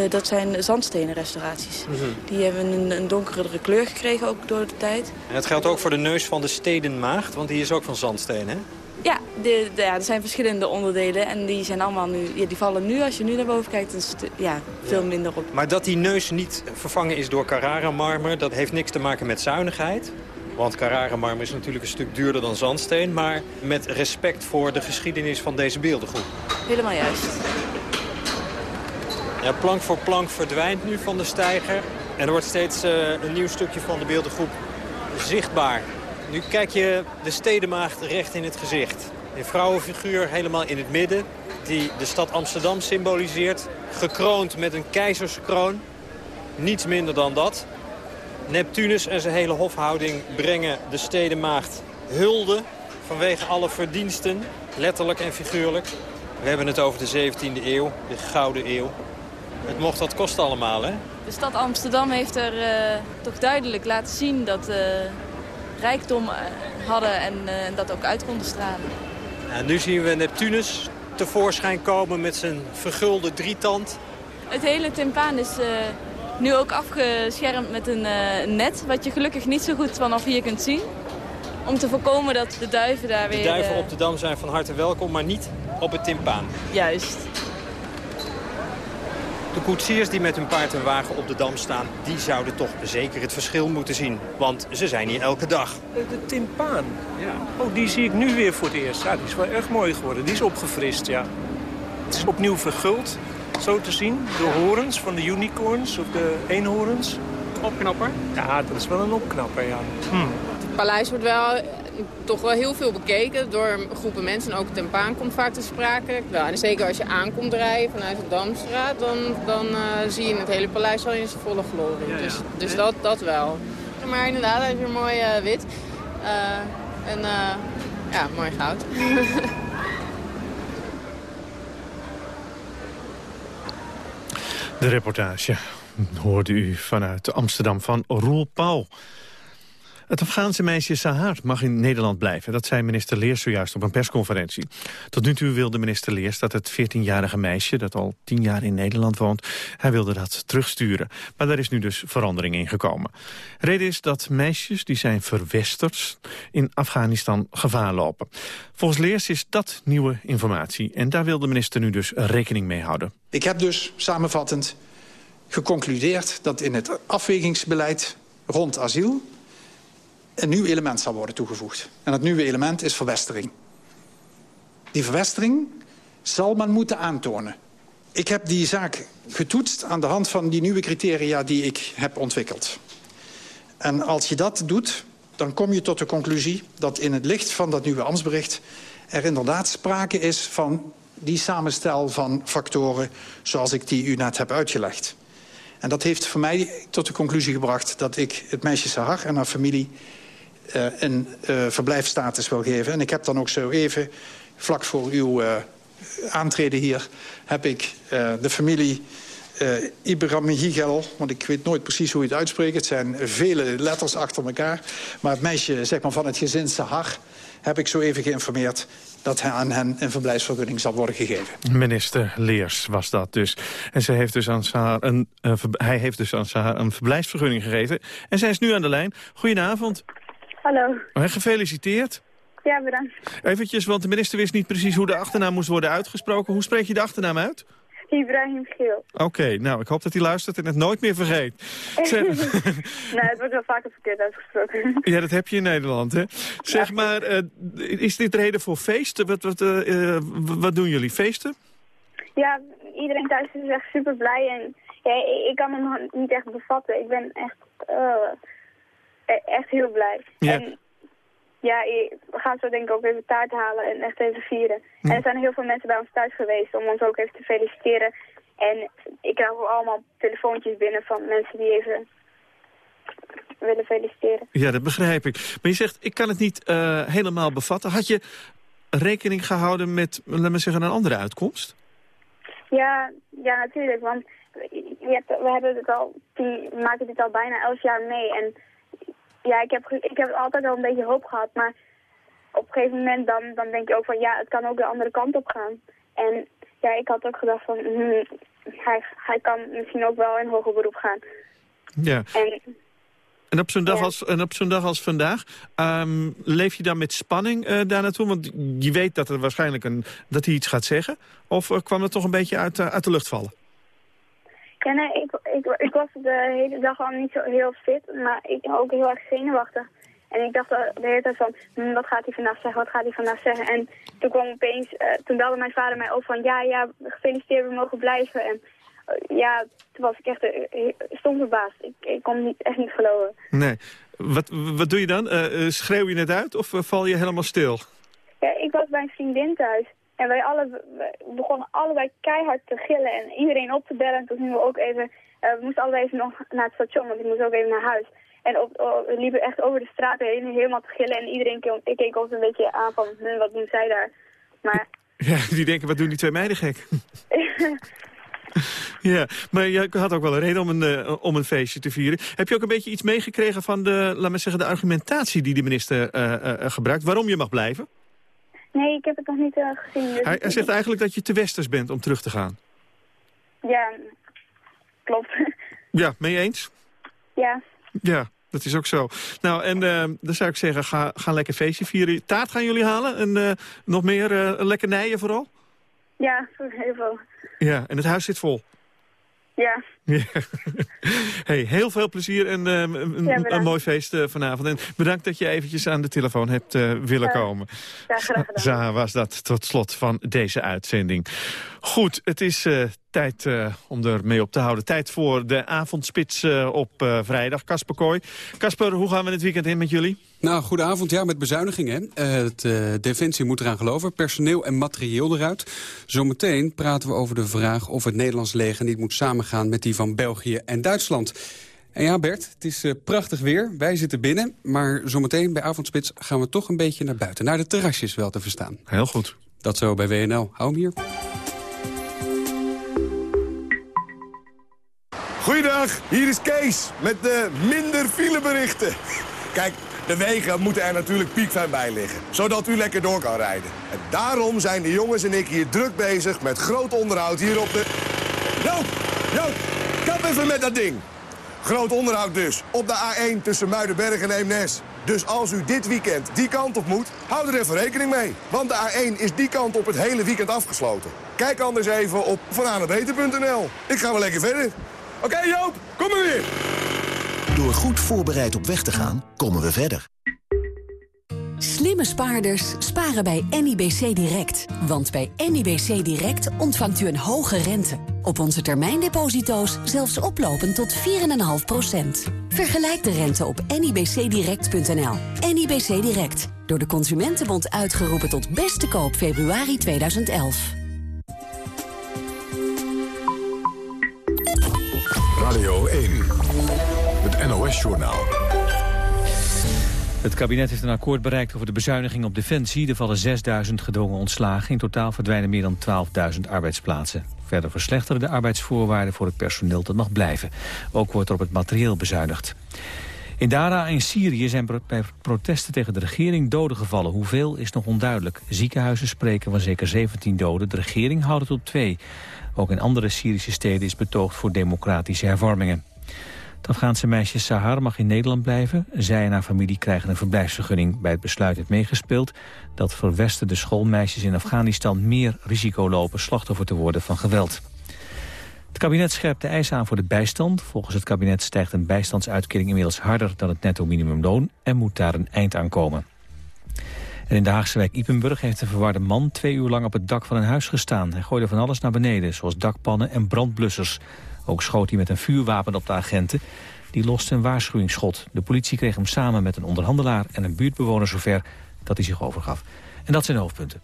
Speaker 17: Dat zijn zandstenen restauraties. Mm -hmm. Die hebben een, een donkerere kleur gekregen ook door de tijd.
Speaker 16: En dat geldt ook voor de neus van de stedenmaagd, want die is ook van zandsteen, hè?
Speaker 17: Ja, de, de, ja, er zijn verschillende onderdelen en die, zijn allemaal nu, ja, die vallen nu, als je nu naar boven kijkt, ja, veel minder op.
Speaker 16: Maar dat die neus niet vervangen is door Carrara-marmer, dat heeft niks te maken met zuinigheid. Want Carrara-marmer is natuurlijk een stuk duurder dan zandsteen, maar met respect voor de geschiedenis van deze beeldengroep.
Speaker 17: Helemaal juist.
Speaker 16: Plank voor plank verdwijnt nu van de steiger. En er wordt steeds uh, een nieuw stukje van de beeldengroep zichtbaar. Nu kijk je de stedenmaagd recht in het gezicht. Een vrouwenfiguur helemaal in het midden die de stad Amsterdam symboliseert. Gekroond met een keizerskroon. Niets minder dan dat. Neptunus en zijn hele hofhouding brengen de stedenmaagd hulde... vanwege alle verdiensten, letterlijk en figuurlijk. We hebben het over de 17e eeuw, de Gouden Eeuw. Het mocht wat kosten allemaal, hè?
Speaker 17: De stad Amsterdam heeft er uh, toch duidelijk laten zien dat... Uh rijkdom eh, hadden en uh, dat ook uit konden stralen.
Speaker 16: En nu zien we Neptunus tevoorschijn komen met zijn vergulde drietand.
Speaker 17: Het hele timpaan is nu ook afgeschermd met een net... wat je gelukkig niet zo goed vanaf hier kunt zien. Om te voorkomen dat de duiven daar weer...
Speaker 16: De duiven op de Dam zijn van harte welkom, maar niet op het timpaan.
Speaker 17: Juist.
Speaker 16: De koetsiers die met hun paard en wagen op de Dam staan... die zouden toch zeker het verschil moeten zien. Want ze zijn hier elke dag.
Speaker 18: De timpaan. Ja. Oh, die zie ik nu weer voor het eerst. Ja, die is wel erg mooi geworden. Die is opgefrist, ja. Het is opnieuw verguld, zo te zien. De horens van de unicorns of de eenhoorns.
Speaker 16: Opknapper?
Speaker 18: Ja, dat is wel een opknapper, ja. Hm.
Speaker 19: Het paleis wordt wel toch wel heel veel bekeken door groepen mensen. En ook Tempaan komt vaak te sprake. Ja, en zeker als je aankomt rijden vanuit de Damstraat, dan, dan uh, zie je het hele paleis al in zijn volle glorie. Dus, dus dat, dat wel. Maar inderdaad, hij is weer mooi uh, wit. Uh, en ja, mooi goud.
Speaker 10: De reportage hoorde u vanuit Amsterdam van Roel Pauw. Het Afghaanse meisje Sahar mag in Nederland blijven. Dat zei minister Leers zojuist op een persconferentie. Tot nu toe wilde minister Leers dat het 14-jarige meisje... dat al 10 jaar in Nederland woont, hij wilde dat terugsturen. Maar daar is nu dus verandering in gekomen. Reden is dat meisjes die zijn verwesterd in Afghanistan gevaar lopen. Volgens Leers is dat nieuwe informatie. En daar wil de minister nu dus rekening mee houden.
Speaker 20: Ik heb dus samenvattend geconcludeerd dat in het afwegingsbeleid rond asiel een nieuw element zal worden toegevoegd. En dat nieuwe element is verwestering. Die verwestering zal men moeten aantonen. Ik heb die zaak getoetst aan de hand van die nieuwe criteria die ik heb ontwikkeld. En als je dat doet, dan kom je tot de conclusie dat in het licht van dat nieuwe ambtsbericht... er inderdaad sprake is van die samenstel van factoren zoals ik die u net heb uitgelegd. En dat heeft voor mij tot de conclusie gebracht dat ik het meisje Sahar en haar familie een uh, verblijfstatus wil geven. En ik heb dan ook zo even, vlak voor uw uh, aantreden hier... heb ik de familie Ibrahim Higel, want ik weet nooit precies hoe je het uitspreekt. Het zijn vele letters achter elkaar. Maar het meisje zeg maar, van het gezin Sahar heb ik zo even geïnformeerd dat aan hen een verblijfsvergunning zal worden gegeven.
Speaker 10: Minister Leers was dat dus. En ze heeft dus aan Sahar een, hij heeft dus aan Sahar een verblijfsvergunning gegeven. En zij is nu aan de lijn. Goedenavond.
Speaker 21: Hallo.
Speaker 10: Gefeliciteerd.
Speaker 21: Ja, bedankt.
Speaker 10: Eventjes, want de minister wist niet precies hoe de achternaam moest worden uitgesproken. Hoe spreek je de achternaam uit?
Speaker 21: Ibrahim Geel.
Speaker 10: Oké, okay, nou, ik hoop dat hij luistert en het nooit meer vergeet.
Speaker 21: nee, het wordt wel vaker verkeerd uitgesproken.
Speaker 10: ja, dat heb je in Nederland, hè? Zeg maar, uh, is dit reden voor feesten? Wat, wat, uh, wat doen jullie? Feesten?
Speaker 21: Ja, iedereen thuis is echt super blij. En ja, ik kan hem niet echt bevatten. Ik ben echt... Uh, echt heel blij.
Speaker 10: Ja.
Speaker 21: En ja, we gaan zo denk ik ook even taart halen en echt even vieren.
Speaker 10: Hm.
Speaker 21: En er zijn heel veel mensen bij ons thuis geweest om ons ook even te feliciteren. En ik krijg ook allemaal telefoontjes binnen van mensen die even willen feliciteren.
Speaker 10: Ja, dat begrijp ik. Maar je zegt, ik kan het niet uh, helemaal bevatten. Had je rekening gehouden met, laat me zeggen, een andere uitkomst?
Speaker 21: Ja, ja natuurlijk. Want je hebt, we hebben het al, die maken dit al bijna elf jaar mee. En ja, ik heb, ik heb altijd wel een beetje hoop gehad, maar op een gegeven moment dan, dan denk je ook van ja, het kan ook de andere kant op gaan. En ja, ik had ook gedacht van hmm, hij, hij kan misschien ook wel in hoger beroep gaan.
Speaker 10: Ja.
Speaker 21: En,
Speaker 10: en op zo'n dag,
Speaker 21: ja.
Speaker 10: als, en op zo'n dag als vandaag, um, leef je dan met spanning uh, daar naartoe? Want je weet dat er waarschijnlijk een, dat hij iets gaat zeggen. Of uh, kwam het toch een beetje uit, uh, uit de lucht vallen?
Speaker 21: Ik, ik, ik was de hele dag al niet zo heel fit, maar ik ook heel erg zenuwachtig. En ik dacht de hele tijd van, hm, wat gaat hij vandaag zeggen, wat gaat hij vandaag zeggen? En toen kwam opeens, uh, toen belde mijn vader mij ook van, ja, ja, gefeliciteerd, we mogen blijven. En uh, ja, toen was ik echt uh, stom verbaasd. Ik, ik kon niet, echt niet geloven.
Speaker 10: Nee. Wat, wat doe je dan? schreeuw je het uit of val je helemaal stil?
Speaker 21: Ja, ik was bij een vriendin thuis. En wij alle, we begonnen allebei keihard te gillen en iedereen op te bellen. En toen gingen we ook even, uh, we moesten allebei even nog naar het station, want ik moest ook even naar huis. En op, op, we liepen echt over de straat heen, helemaal te gillen. En iedereen keek, ik keek ons een beetje aan van, hm, wat doen zij daar? Maar...
Speaker 10: Ja, die denken, wat doen die twee meiden gek? ja, maar je had ook wel een reden om een, uh, om een feestje te vieren. Heb je ook een beetje iets meegekregen van de, laat maar zeggen, de argumentatie die de minister uh, gebruikt? Waarom je mag blijven?
Speaker 21: Nee, ik heb het nog niet uh, gezien. Dus
Speaker 10: hij, hij zegt eigenlijk dat je te westers bent om terug te gaan.
Speaker 21: Ja, klopt.
Speaker 10: Ja, mee je eens?
Speaker 21: Ja.
Speaker 10: Ja, dat is ook zo. Nou, en uh, dan zou ik zeggen, ga, ga lekker feestje vieren. Taart gaan jullie halen en uh, nog meer lekkernijen vooral?
Speaker 21: Ja, heel veel.
Speaker 10: Ja, en het huis zit vol?
Speaker 21: Ja.
Speaker 10: ja. hey, heel veel plezier en uh, een,
Speaker 21: ja,
Speaker 10: een mooi feest uh, vanavond. En bedankt dat je eventjes aan de telefoon hebt uh, willen komen.
Speaker 21: Ja, graag gedaan.
Speaker 10: Zaha was dat tot slot van deze uitzending. Goed, het is tijd uh, om er mee op te houden. Tijd voor de avondspits uh, op uh, vrijdag. Kasper Kooi. Kasper, hoe gaan we het weekend in met jullie?
Speaker 22: Nou, goedenavond. Ja, met bezuinigingen. het Defensie moet eraan geloven. Personeel en materieel eruit. Zometeen praten we over de vraag of het Nederlands leger niet moet samengaan met die van België en Duitsland.
Speaker 23: En ja, Bert, het is uh, prachtig weer. Wij zitten binnen, maar zometeen bij Avondspits gaan we toch een beetje naar buiten. Naar de terrasjes wel te verstaan.
Speaker 10: Heel goed.
Speaker 23: Dat zo bij WNL. Hou hem hier.
Speaker 24: Goeiedag, hier is Kees met de minder fileberichten. Kijk, de wegen moeten er natuurlijk piekfijn bij liggen, zodat u lekker door kan rijden. En daarom zijn de jongens en ik hier druk bezig met groot onderhoud hier op de... Joop, Joop, kap even met dat ding. Groot onderhoud dus, op de A1 tussen Muidenberg en Eemnes. Dus als u dit weekend die kant op moet, hou er even rekening mee. Want de A1 is die kant op het hele weekend afgesloten. Kijk anders even op vananebeter.nl. Ik ga wel lekker verder. Oké Joop, kom maar weer.
Speaker 25: Door goed voorbereid op weg te gaan, komen we verder.
Speaker 26: Slimme spaarders sparen bij NIBC Direct. Want bij NIBC Direct ontvangt u een hoge rente. Op onze termijndeposito's zelfs oplopend tot 4,5%. Vergelijk de rente op nibcdirect.nl. NIBC Direct. Door de Consumentenbond uitgeroepen tot beste koop februari 2011.
Speaker 1: Radio 1. Het NOS-journaal.
Speaker 2: Het kabinet heeft een akkoord bereikt over de bezuiniging op defensie. Er vallen 6.000 gedwongen ontslagen. In totaal verdwijnen meer dan 12.000 arbeidsplaatsen. Verder verslechteren de arbeidsvoorwaarden voor het personeel dat mag blijven. Ook wordt er op het materieel bezuinigd. In Dara in Syrië zijn bij protesten tegen de regering doden gevallen. Hoeveel is nog onduidelijk. Ziekenhuizen spreken van zeker 17 doden. De regering houdt het op twee. Ook in andere Syrische steden is betoogd voor democratische hervormingen. Het Afghaanse meisje Sahar mag in Nederland blijven. Zij en haar familie krijgen een verblijfsvergunning. Bij het besluit heeft meegespeeld dat verwesterde schoolmeisjes in Afghanistan meer risico lopen slachtoffer te worden van geweld. Het kabinet scherpt de eisen aan voor de bijstand. Volgens het kabinet stijgt een bijstandsuitkering inmiddels harder dan het netto minimumloon en moet daar een eind aan komen. En in de Haagse wijk Ipenburg heeft een verwarde man twee uur lang op het dak van een huis gestaan. Hij gooide van alles naar beneden, zoals dakpannen en brandblussers. Ook schoot hij met een vuurwapen op de agenten. Die loste een waarschuwingsschot. De politie kreeg hem samen met een onderhandelaar en een buurtbewoner zover dat hij zich overgaf. En dat zijn de hoofdpunten.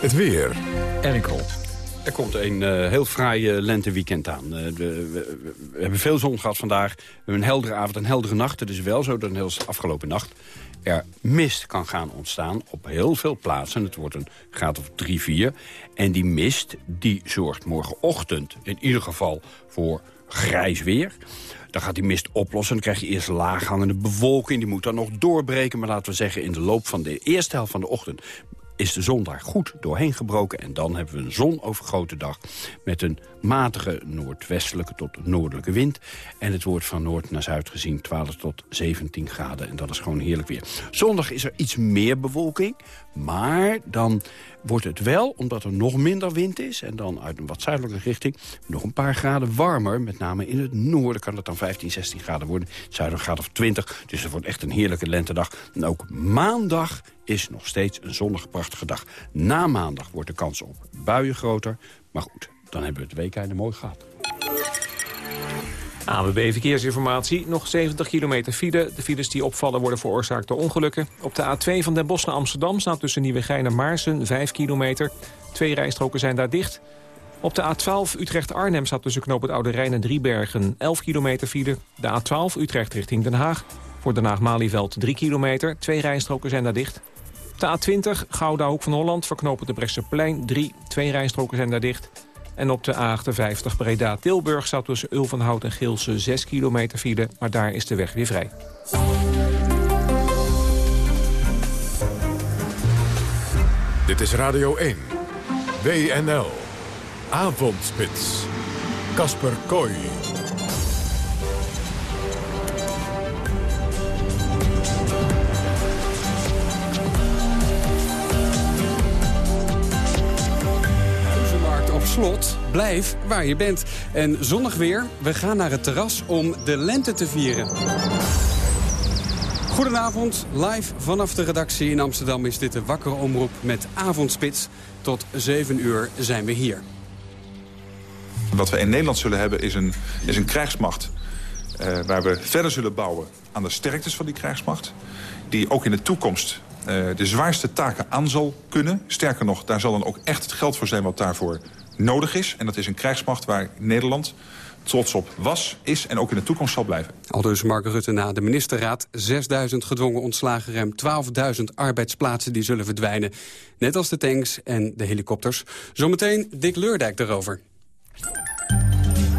Speaker 1: Het weer.
Speaker 23: Erik Rol. Er komt een uh, heel fraai uh, lenteweekend aan. Uh, we, we, we, hebben veel zon gehad vandaag. We hebben een heldere avond en heldere nacht. Het is wel zo dat een heel afgelopen nacht er mist kan gaan ontstaan op heel veel plaatsen. Het wordt een graad of 3, 4. En die mist die zorgt morgenochtend in ieder geval voor grijs weer. Dan gaat die mist oplossen. Dan krijg je eerst laaghangende bewolking. Die moet dan nog doorbreken. Maar laten we zeggen, in de loop van de eerste helft van de ochtend is de zon daar goed doorheen gebroken. En dan hebben we een zonovergrote dag met een matige noordwestelijke tot noordelijke wind. En het wordt van noord naar zuid gezien 12 tot 17 graden. En dat is gewoon heerlijk weer. Zondag is er iets meer bewolking. Maar dan wordt het wel, omdat er nog minder wind is... en dan uit een wat zuidelijke richting, nog een paar graden warmer. Met name in het noorden kan het dan 15, 16 graden worden. Zuiden gaat of 20. Dus het wordt echt een heerlijke lentedag. En ook maandag is nog steeds een zonnige prachtige dag. Na maandag wordt de kans op buien groter. Maar goed, dan hebben we het weekende mooi gehad.
Speaker 3: AWB Verkeersinformatie. Nog 70 kilometer file. De files die opvallen worden veroorzaakt door ongelukken. Op de A2 van Den Bosch naar Amsterdam staat tussen Nieuwegein en Maarsen 5 kilometer. Twee rijstroken zijn daar dicht. Op de A12 Utrecht-Arnhem staat tussen Knoop het Oude Rijn en Driebergen 11 kilometer file. De A12 Utrecht richting Den Haag. Voor Den Haag-Malieveld 3 kilometer. Twee rijstroken zijn daar dicht. Op de A20 Gouda Hoek van Holland verknopen de Brechtseplein 3. Twee rijstroken zijn daar dicht. En op de A58 Breda-Tilburg staat tussen Ulvenhout en Geelse 6 kilometer file. Maar daar is de weg weer vrij.
Speaker 1: Dit is Radio 1. WNL. Avondspits. Kasper Kooi.
Speaker 23: Slot, blijf waar je bent. En zonnig weer, we gaan naar het terras om de lente te vieren. Goedenavond, live vanaf de redactie in Amsterdam is dit de wakkere omroep met avondspits. Tot 7 uur zijn we hier.
Speaker 27: Wat we in Nederland zullen hebben is een, is een krijgsmacht... Uh, waar we verder zullen bouwen aan de sterktes van die krijgsmacht... die ook in de toekomst uh, de zwaarste taken aan zal kunnen. Sterker nog, daar zal dan ook echt het geld voor zijn wat daarvoor nodig is. En dat is een krijgsmacht waar Nederland
Speaker 28: trots op was, is en ook in de toekomst zal blijven.
Speaker 22: Al dus Mark Rutte na de ministerraad. 6.000 gedwongen ontslagen, ruim 12.000 arbeidsplaatsen die zullen verdwijnen. Net als de tanks en de helikopters. Zometeen Dick Leurdijk daarover.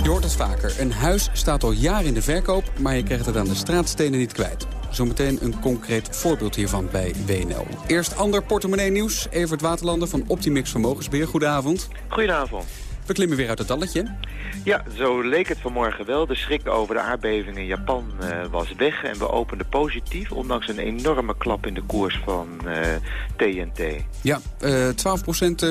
Speaker 22: Je hoort het vaker. Een huis staat al jaren in de verkoop, maar je krijgt het aan de straatstenen niet kwijt. Zometeen een concreet voorbeeld hiervan bij WNL. Eerst ander portemonnee nieuws. Evert Waterlander van Optimix Vermogensbeheer. Goedenavond.
Speaker 29: Goedenavond.
Speaker 22: We klimmen weer uit het dalletje.
Speaker 29: Ja, zo leek het vanmorgen wel. De schrik over de aardbeving in Japan uh, was weg en we openden positief... ondanks een enorme klap in de koers van uh, TNT.
Speaker 22: Ja, uh,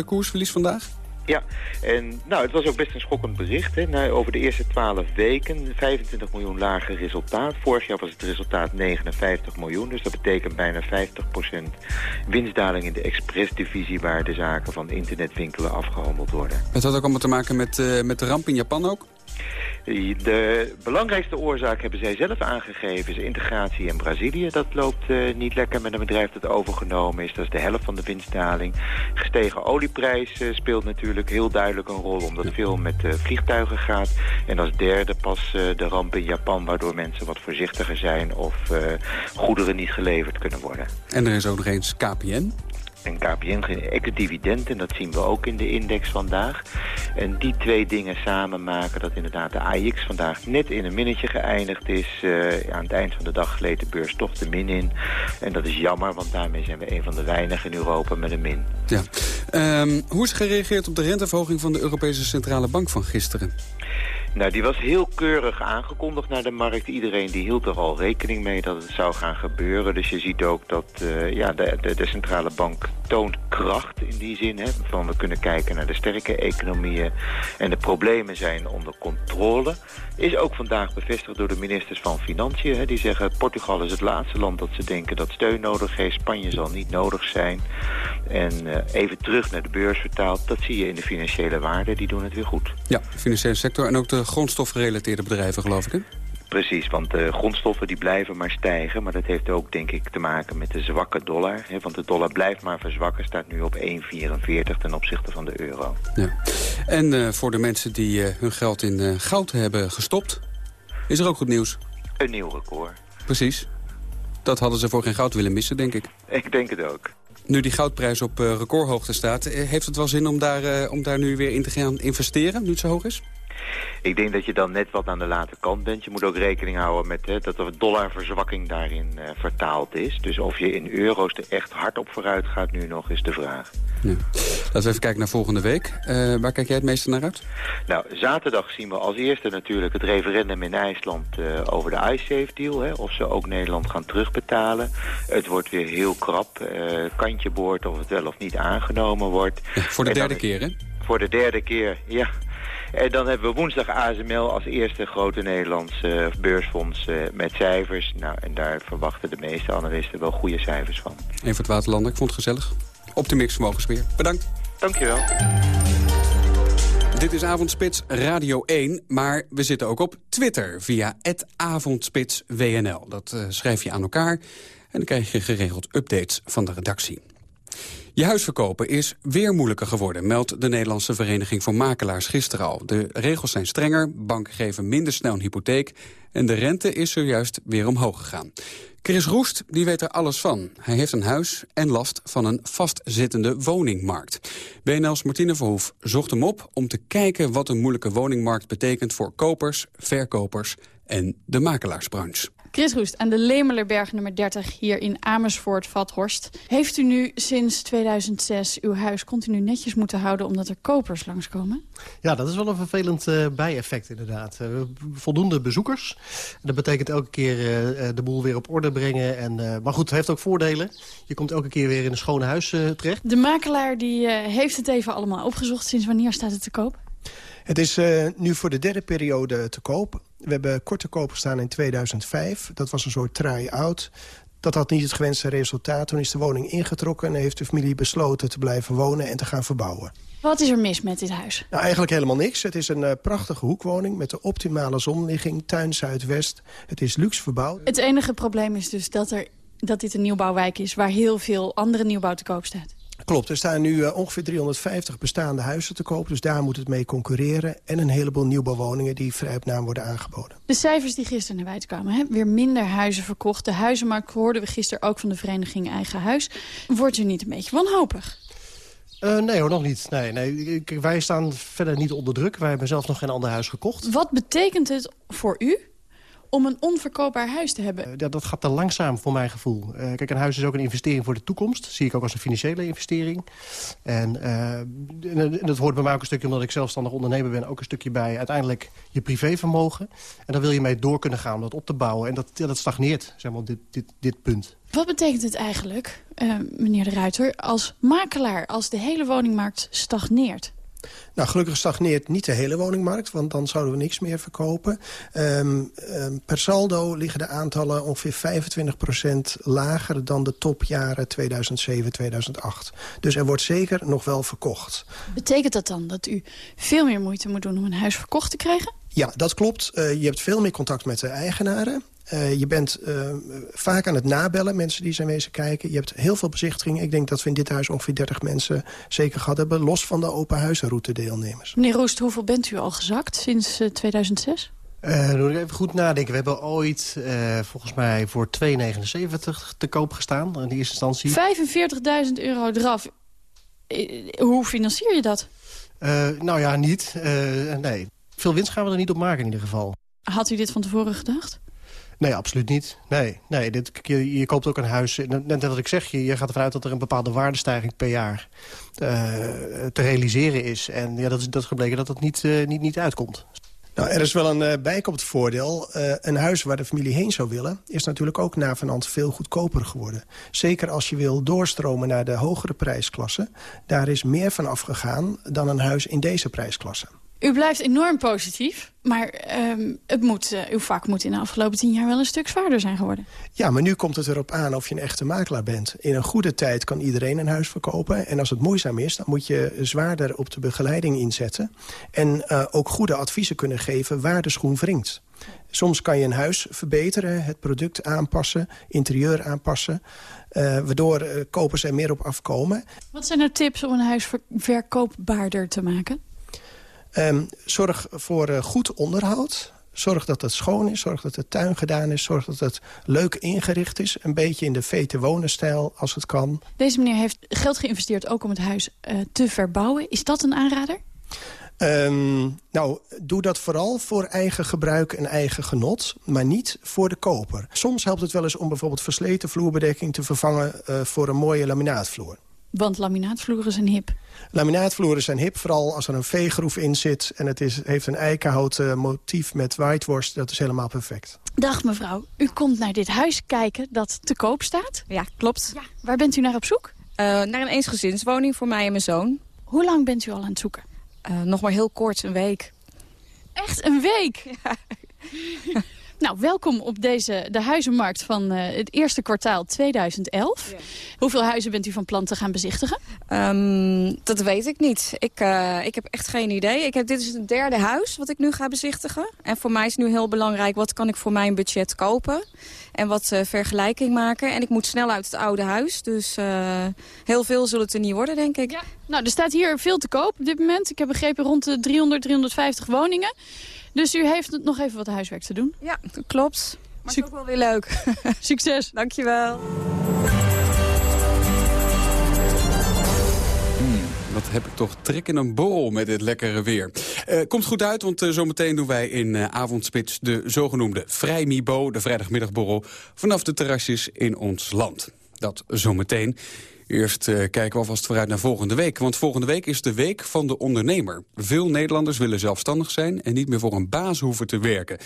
Speaker 22: 12% koersverlies vandaag?
Speaker 29: Ja, en nou, het was ook best een schokkend bericht. Hè. Nou, over de eerste 12 weken 25 miljoen lager resultaat. Vorig jaar was het resultaat 59 miljoen. Dus dat betekent bijna 50% winstdaling in de expressdivisie... waar de zaken van internetwinkelen afgehandeld worden.
Speaker 22: Het had ook allemaal te maken met, uh, met de ramp in Japan ook?
Speaker 29: De belangrijkste oorzaak hebben zij zelf aangegeven is integratie in Brazilië. Dat loopt uh, niet lekker met een bedrijf dat overgenomen is. Dat is de helft van de winstdaling. Gestegen olieprijs uh, speelt natuurlijk heel duidelijk een rol... omdat veel met uh, vliegtuigen gaat. En als derde pas de ramp in Japan... waardoor mensen wat voorzichtiger zijn of goederen niet geleverd kunnen worden.
Speaker 22: En er is ook nog eens KPN.
Speaker 29: En KPN geen dividend en dat zien we ook in de index vandaag. En die twee dingen samen maken dat inderdaad de AX vandaag net in een minnetje geëindigd is. Uh, aan het eind van de dag gleed de beurs toch de min in. En dat is jammer, want daarmee zijn we een van de weinigen in Europa met een min.
Speaker 22: Ja. Um, hoe is gereageerd op de renteverhoging van de Europese Centrale Bank van gisteren?
Speaker 29: Nou, die was heel keurig aangekondigd naar de markt. Iedereen die hield er al rekening mee dat het zou gaan gebeuren. Dus je ziet ook dat uh, ja, de, de, centrale bank toont kracht in die zin. Hè, van we kunnen kijken naar de sterke economieën en de problemen zijn onder controle. Is ook vandaag bevestigd door de ministers van Financiën. Hè, die zeggen Portugal is het laatste land dat ze denken dat steun nodig heeft. Spanje zal niet nodig zijn. En uh, even terug naar de beurs vertaald. Dat zie je in de financiële waarden. Die doen het weer goed.
Speaker 22: Ja, de financiële sector en ook de grondstofgerelateerde bedrijven, geloof ik, hè?
Speaker 29: Precies, want de grondstoffen die blijven maar stijgen. Maar dat heeft ook, denk ik, te maken met de zwakke dollar. Hè, want de dollar blijft maar verzwakken. Staat nu op 1,44 ten opzichte van de euro.
Speaker 22: Ja. En uh, voor de mensen die uh, hun geld in uh, goud hebben gestopt... is er ook goed nieuws.
Speaker 29: Een nieuw record.
Speaker 22: Precies. Dat hadden ze voor geen goud willen missen, denk ik.
Speaker 29: Ik denk het ook.
Speaker 22: Nu die goudprijs op recordhoogte staat... heeft het wel zin om daar, om daar nu weer in te gaan investeren, nu het zo hoog is?
Speaker 29: Ik denk dat je dan net wat aan de late kant bent. Je moet ook rekening houden met hè, dat er dollarverzwakking daarin uh, vertaald is. Dus of je in euro's er echt hard op vooruit gaat nu nog, is de vraag.
Speaker 22: Ja. Laten we even kijken naar volgende week. Uh, waar kijk jij het meeste naar uit?
Speaker 29: Nou, zaterdag zien we als eerste natuurlijk het referendum in IJsland uh, over de iSafe-deal. Hè, of ze ook Nederland gaan terugbetalen. Het wordt weer heel krap. Kantje boord of het wel of niet aangenomen wordt.
Speaker 22: Ja, voor de derde keer, hè?
Speaker 29: Voor de derde keer, ja. En dan hebben we woensdag ASML als eerste grote Nederlandse beursfonds uh, met cijfers. Nou, en daar verwachten de meeste analisten wel goede cijfers van.
Speaker 22: Even het Waterlander, ik vond het gezellig. Optimix weer. Bedankt.
Speaker 29: Dankjewel.
Speaker 22: Dit is Avondspits Radio 1, maar we zitten ook op Twitter via avondspitswnl. Dat uh, schrijf je aan elkaar en dan krijg je geregeld updates van de redactie. Je huis verkopen is weer moeilijker geworden, meldt de Nederlandse Vereniging voor Makelaars gisteren al. De regels zijn strenger, banken geven minder snel een hypotheek en de rente is zojuist weer omhoog gegaan. Chris Roest die weet er alles van. Hij heeft een huis en last van een vastzittende woningmarkt. WNL's Martine Verhoef zocht hem op om te kijken wat een moeilijke woningmarkt betekent voor kopers, verkopers en de makelaarsbranche.
Speaker 30: Chris Roest aan de Lemelerberg nummer 30 hier in Amersfoort-Vathorst. Heeft u nu sinds 2006 uw huis continu netjes moeten houden... omdat er kopers langskomen?
Speaker 31: Ja, dat is wel een vervelend uh, bijeffect inderdaad. Uh, voldoende bezoekers. Dat betekent elke keer uh, de boel weer op orde brengen. En, maar goed, het heeft ook voordelen. Je komt elke keer weer in een schone huis terecht.
Speaker 30: De makelaar die, heeft het even allemaal opgezocht. Sinds wanneer staat het te koop?
Speaker 31: Het is uh, nu voor de derde periode te koop. We hebben korte koop gestaan in 2005. Dat was een soort try-out. Dat had niet het gewenste resultaat. Toen is de woning ingetrokken en heeft de familie besloten te blijven wonen en te gaan verbouwen.
Speaker 30: Wat is er mis met dit huis?
Speaker 31: Nou, eigenlijk helemaal niks. Het is een uh, prachtige hoekwoning met de optimale zonligging, tuin zuidwest. Het is luxe verbouwd.
Speaker 30: Het enige probleem is dus dat, er, dat dit een nieuwbouwwijk is... waar heel veel andere nieuwbouw te koop staat.
Speaker 31: Klopt, er staan nu uh, ongeveer 350 bestaande huizen te koop. Dus daar moet het mee concurreren. En een heleboel nieuwbouwwoningen die vrij op naam worden aangeboden.
Speaker 30: De cijfers die gisteren naar buiten kwamen, hè? weer minder huizen verkocht. De huizenmarkt hoorden we gisteren ook van de vereniging Eigen Huis. Wordt u niet een beetje wanhopig?
Speaker 32: Uh, nee hoor, nog niet. Nee, nee. Wij staan verder niet onder druk. Wij hebben zelf nog geen ander huis gekocht.
Speaker 30: Wat betekent het voor u om een onverkoopbaar huis te hebben?
Speaker 32: Ja, dat gaat te langzaam voor mijn gevoel. Uh, kijk, een huis is ook een investering voor de toekomst. Dat zie ik ook als een financiële investering. En uh, dat hoort bij mij ook een stukje, omdat ik zelfstandig ondernemer ben... ook een stukje bij uiteindelijk je privévermogen. En daar wil je mee door kunnen gaan om dat op te bouwen. En dat, ja, dat stagneert, zeg maar, dit, dit, dit punt.
Speaker 30: Wat betekent het eigenlijk, uh, meneer de Ruiter, als makelaar... als de hele woningmarkt stagneert?
Speaker 31: Nou, gelukkig stagneert niet de hele woningmarkt, want dan zouden we niks meer verkopen. Um, um, per saldo liggen de aantallen ongeveer 25% lager dan de topjaren 2007, 2008. Dus er wordt zeker nog wel verkocht.
Speaker 30: Betekent dat dan dat u veel meer moeite moet doen om een huis verkocht te krijgen?
Speaker 31: Ja, dat klopt. Uh, je hebt veel meer contact met de eigenaren. Uh, je bent uh, vaak aan het nabellen, mensen die zijn wezen kijken. Je hebt heel veel bezichtigingen. Ik denk dat we in dit huis ongeveer 30 mensen zeker gehad hebben... los van de open huizenroute deelnemers.
Speaker 30: Meneer Roest, hoeveel bent u al gezakt sinds uh, 2006?
Speaker 32: Uh, moet ik even goed nadenken. We hebben ooit uh, volgens mij voor 2,79 te koop gestaan in eerste instantie.
Speaker 30: 45.000 euro eraf. Hoe financier je dat?
Speaker 32: Uh, nou ja, niet. nee. Veel winst gaan we er niet op maken in ieder geval.
Speaker 30: Had u dit van tevoren gedacht?
Speaker 32: Nee, absoluut niet. Nee, nee dit, je, koopt ook een huis. Net wat ik zeg, je, je gaat ervan uit dat er een bepaalde waardestijging per jaar uh, te realiseren is. En ja, dat is, dat gebleken dat dat niet, uh, niet, niet uitkomt.
Speaker 31: Nou, er is wel een uh, bijkomend voordeel. Een huis waar de familie heen zou willen... is natuurlijk ook na van veel goedkoper geworden. Zeker als je wil doorstromen naar de hogere prijsklasse. Daar is meer van afgegaan dan een huis in deze prijsklasse.
Speaker 30: U blijft enorm positief, maar um, het moet, uh, uw vak moet in de afgelopen tien jaar wel een stuk zwaarder zijn geworden.
Speaker 31: Ja, maar nu komt het erop aan of je een echte makelaar bent. In een goede tijd kan iedereen een huis verkopen. En als het moeizaam is, dan moet je zwaarder op de begeleiding inzetten. En uh, ook goede adviezen kunnen geven waar de schoen wringt. Soms kan je een huis verbeteren, het product aanpassen, interieur aanpassen... Uh, waardoor kopers er meer op afkomen.
Speaker 30: Wat zijn er tips om een huis verkoopbaarder te maken?
Speaker 31: Um, zorg voor uh, goed onderhoud. Zorg dat het schoon is, zorg dat de tuin gedaan is... zorg dat het leuk ingericht is. Een beetje in de vete wonenstijl, als het kan.
Speaker 30: Deze meneer heeft geld geïnvesteerd ook om het huis uh, te verbouwen. Is dat een aanrader?
Speaker 31: Um, nou, doe dat vooral voor eigen gebruik en eigen genot, maar niet voor de koper. Soms helpt het wel eens om bijvoorbeeld versleten vloerbedekking te vervangen uh, voor een mooie laminaatvloer.
Speaker 30: Want laminaatvloeren zijn hip.
Speaker 31: Laminaatvloeren zijn hip, vooral als er een veegroef in zit... en het is, heeft een eikenhouten motief met whiteworst. Dat is helemaal perfect.
Speaker 30: Dag mevrouw, u komt naar dit huis kijken dat te koop staat?
Speaker 33: Ja, klopt. Ja.
Speaker 30: Waar bent u naar op zoek?
Speaker 33: Uh, naar een eensgezinswoning voor mij en mijn zoon.
Speaker 30: Hoe lang bent u al aan het zoeken?
Speaker 33: Uh, nog maar heel kort, een week.
Speaker 30: Echt een week? Ja. Nou, welkom op deze, de huizenmarkt van uh, het eerste kwartaal 2011. Ja. Hoeveel huizen bent u van plan te gaan bezichtigen?
Speaker 33: Um, dat weet ik niet. Ik, uh, ik heb echt geen idee. Ik heb, dit is het derde huis wat ik nu ga bezichtigen. En voor mij is nu heel belangrijk, wat kan ik voor mijn budget kopen? En wat uh, vergelijking maken. En ik moet snel uit het oude huis. Dus heel veel zullen het er niet worden, denk ik. Ja.
Speaker 30: Nou, er staat hier veel te koop op dit moment. Ik heb begrepen rond de 300, 350 woningen. Dus u heeft nog even wat huiswerk te doen?
Speaker 33: Ja, dat klopt. Maar het is ook wel weer leuk.
Speaker 30: Succes.
Speaker 33: Dankjewel.
Speaker 22: Hmm, wat heb ik toch trek in een borrel met dit lekkere weer. Uh, komt goed uit, want uh, zometeen doen wij in uh, Avondspits... de zogenoemde Vrijmibo, de vrijdagmiddagborrel... vanaf de terrasjes in ons land. Dat zometeen. Eerst uh, kijken we alvast vooruit naar volgende week. Want volgende week is de week van de ondernemer. Veel Nederlanders willen zelfstandig zijn en niet meer voor een baas hoeven te werken.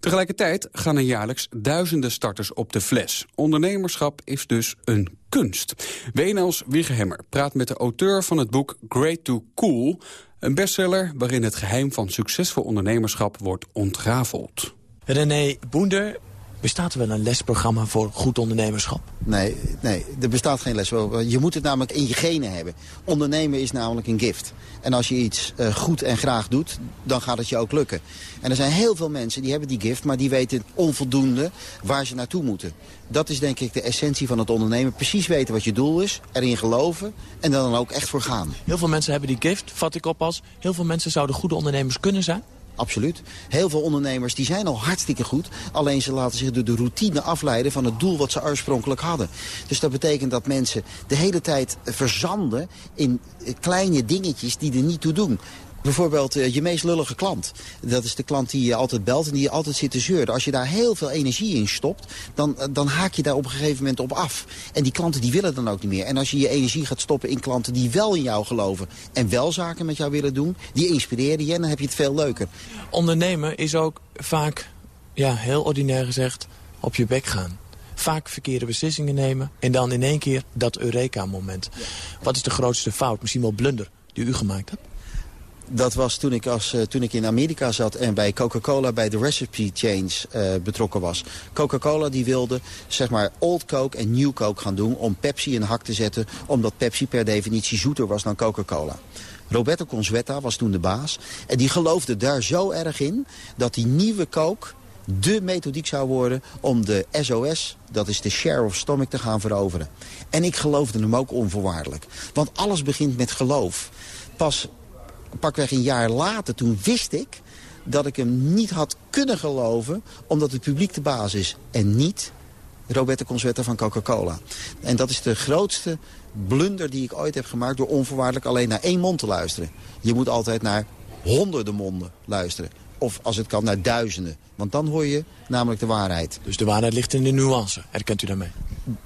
Speaker 22: Tegelijkertijd gaan er jaarlijks duizenden starters op de fles. Ondernemerschap is dus een kunst. WNL's Wiegehemmer praat met de auteur van het boek Great to Cool... een bestseller waarin het geheim van succesvol ondernemerschap wordt ontrafeld.
Speaker 34: René Boender Bestaat er wel een lesprogramma voor goed ondernemerschap?
Speaker 35: Nee, nee, er bestaat geen les. Je moet het namelijk in je genen hebben. Ondernemen is namelijk een gift. En als je iets uh, goed en graag doet, dan gaat het je ook lukken. En er zijn heel veel mensen die hebben die gift... maar die weten onvoldoende waar ze naartoe moeten. Dat is denk ik de essentie van het ondernemen. Precies weten wat je doel is, erin geloven en dan ook echt voor gaan.
Speaker 34: Heel veel mensen hebben die gift, vat ik op als... heel veel mensen zouden goede ondernemers kunnen zijn?
Speaker 35: Absoluut. Heel veel ondernemers die zijn al hartstikke goed. Alleen ze laten zich door de routine afleiden van het doel wat ze oorspronkelijk hadden. Dus dat betekent dat mensen de hele tijd verzanden in kleine dingetjes die er niet toe doen. Bijvoorbeeld uh, je meest lullige klant. Dat is de klant die je altijd belt en die je altijd zit te zeuren. Als je daar heel veel energie in stopt, dan, eh, dan haak je daar op een gegeven moment op af. En die klanten die willen dan ook niet meer. En als je je energie gaat stoppen in klanten die wel in jou geloven... en wel zaken met jou willen doen, die inspireren je en dan heb je het veel leuker.
Speaker 34: Ondernemen is ook vaak, ja, heel ordinair gezegd, op je bek gaan vaak verkeerde beslissingen nemen... en dan in één keer dat Eureka-moment. Wat is de grootste fout, misschien wel blunder, die u gemaakt hebt?
Speaker 35: Dat was toen ik, als, uh, toen ik in Amerika zat en bij Coca-Cola bij de recipe change uh, betrokken was. Coca-Cola die wilde zeg maar old Coke en new Coke gaan doen om Pepsi in hak te zetten. Omdat Pepsi per definitie zoeter was dan Coca-Cola. Roberto Consueta was toen de baas. En die geloofde daar zo erg in dat die nieuwe Coke de methodiek zou worden om de SOS, dat is de share of stomach, te gaan veroveren. En ik geloofde hem ook onvoorwaardelijk. Want alles begint met geloof. Pas pakweg een jaar later, toen wist ik dat ik hem niet had kunnen geloven... omdat het publiek de baas is en niet Roberto Consueta van Coca-Cola. En dat is de grootste blunder die ik ooit heb gemaakt... door onvoorwaardelijk alleen naar één mond te luisteren. Je moet altijd naar honderden monden luisteren. Of als het kan naar duizenden. Want dan hoor je namelijk de waarheid.
Speaker 34: Dus de waarheid ligt in de nuance, herkent u daarmee?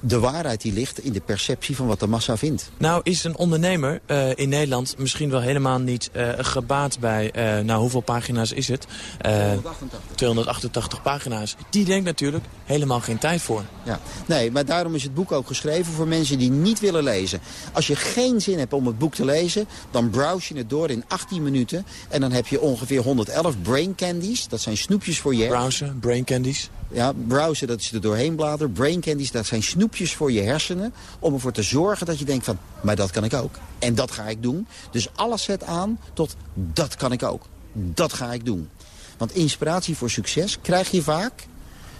Speaker 35: De waarheid die ligt in de perceptie van wat de massa vindt.
Speaker 34: Nou is een ondernemer uh, in Nederland misschien wel helemaal niet uh, gebaat bij... Uh, nou, hoeveel pagina's is het? 288. 288 pagina's. Die denkt natuurlijk helemaal geen tijd voor.
Speaker 35: Ja. Nee, maar daarom is het boek ook geschreven voor mensen die niet willen lezen. Als je geen zin hebt om het boek te lezen... dan browse je het door in 18 minuten. En dan heb je ongeveer 111 brain candies. Dat zijn snoepjes voor je
Speaker 34: Browsen, brain candies?
Speaker 35: Ja, browsen, dat is er doorheen bladeren. Brain candies, dat zijn snoepjes voor je hersenen. Om ervoor te zorgen dat je denkt van, maar dat kan ik ook. En dat ga ik doen. Dus alles zet aan tot, dat kan ik ook. Dat ga ik doen. Want inspiratie voor succes krijg je vaak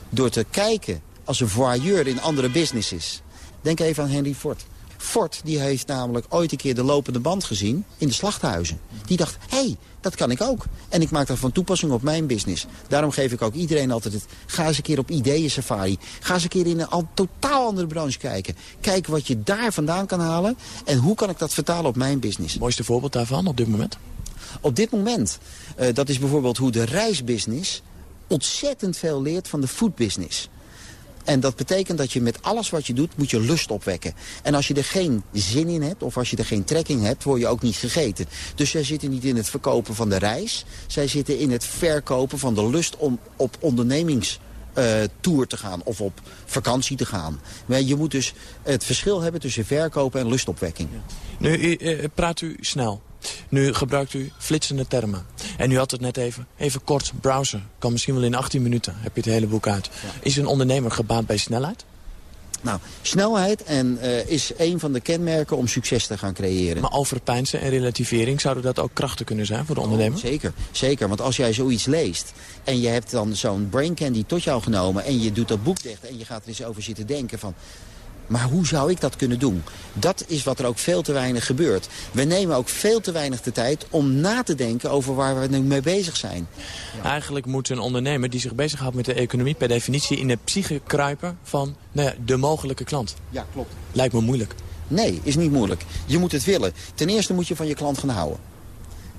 Speaker 35: door te kijken als een voyeur in andere businesses. Denk even aan Henry Ford. Ford die heeft namelijk ooit een keer de lopende band gezien in de slachthuizen. Die dacht, hé, hey, dat kan ik ook. En ik maak dat van toepassing op mijn business. Daarom geef ik ook iedereen altijd het... ga eens een keer op ideeën safari. Ga eens een keer in een al totaal andere branche kijken. Kijk wat je daar vandaan kan halen. En hoe kan ik dat vertalen op mijn business.
Speaker 34: Mooiste voorbeeld daarvan op dit moment?
Speaker 35: Op dit moment. Uh, dat is bijvoorbeeld hoe de reisbusiness ontzettend veel leert van de foodbusiness. En dat betekent dat je met alles wat je doet, moet je lust opwekken. En als je er geen zin in hebt, of als je er geen trekking hebt, word je ook niet gegeten. Dus zij zitten niet in het verkopen van de reis. Zij zitten in het verkopen van de lust om op ondernemings... Uh, tour te gaan of op vakantie te gaan. Maar je moet dus het verschil hebben tussen verkopen en lustopwekking.
Speaker 34: Nu uh, praat u snel. Nu gebruikt u flitsende termen. En u had het net even, even kort, browsen. Kan misschien wel in 18 minuten, heb je het hele boek uit. Is een ondernemer gebaat bij snelheid?
Speaker 35: Nou, snelheid en, uh, is een van de kenmerken om succes te gaan creëren.
Speaker 34: Maar overpeinzen en relativering, zouden dat ook krachten kunnen zijn voor de ondernemer?
Speaker 35: Oh, zeker, zeker. Want als jij zoiets leest en je hebt dan zo'n brain candy tot jou genomen... en je doet dat boek dicht en je gaat er eens over zitten denken van... Maar hoe zou ik dat kunnen doen? Dat is wat er ook veel te weinig gebeurt. We nemen ook veel te weinig de tijd om na te denken over waar we nu mee bezig zijn.
Speaker 34: Eigenlijk moet een ondernemer die zich bezighoudt met de economie... per definitie in de psyche kruipen van nou ja, de mogelijke klant.
Speaker 35: Ja, klopt.
Speaker 34: Lijkt me moeilijk.
Speaker 35: Nee, is niet moeilijk. Je moet het willen. Ten eerste moet je van je klant gaan houden.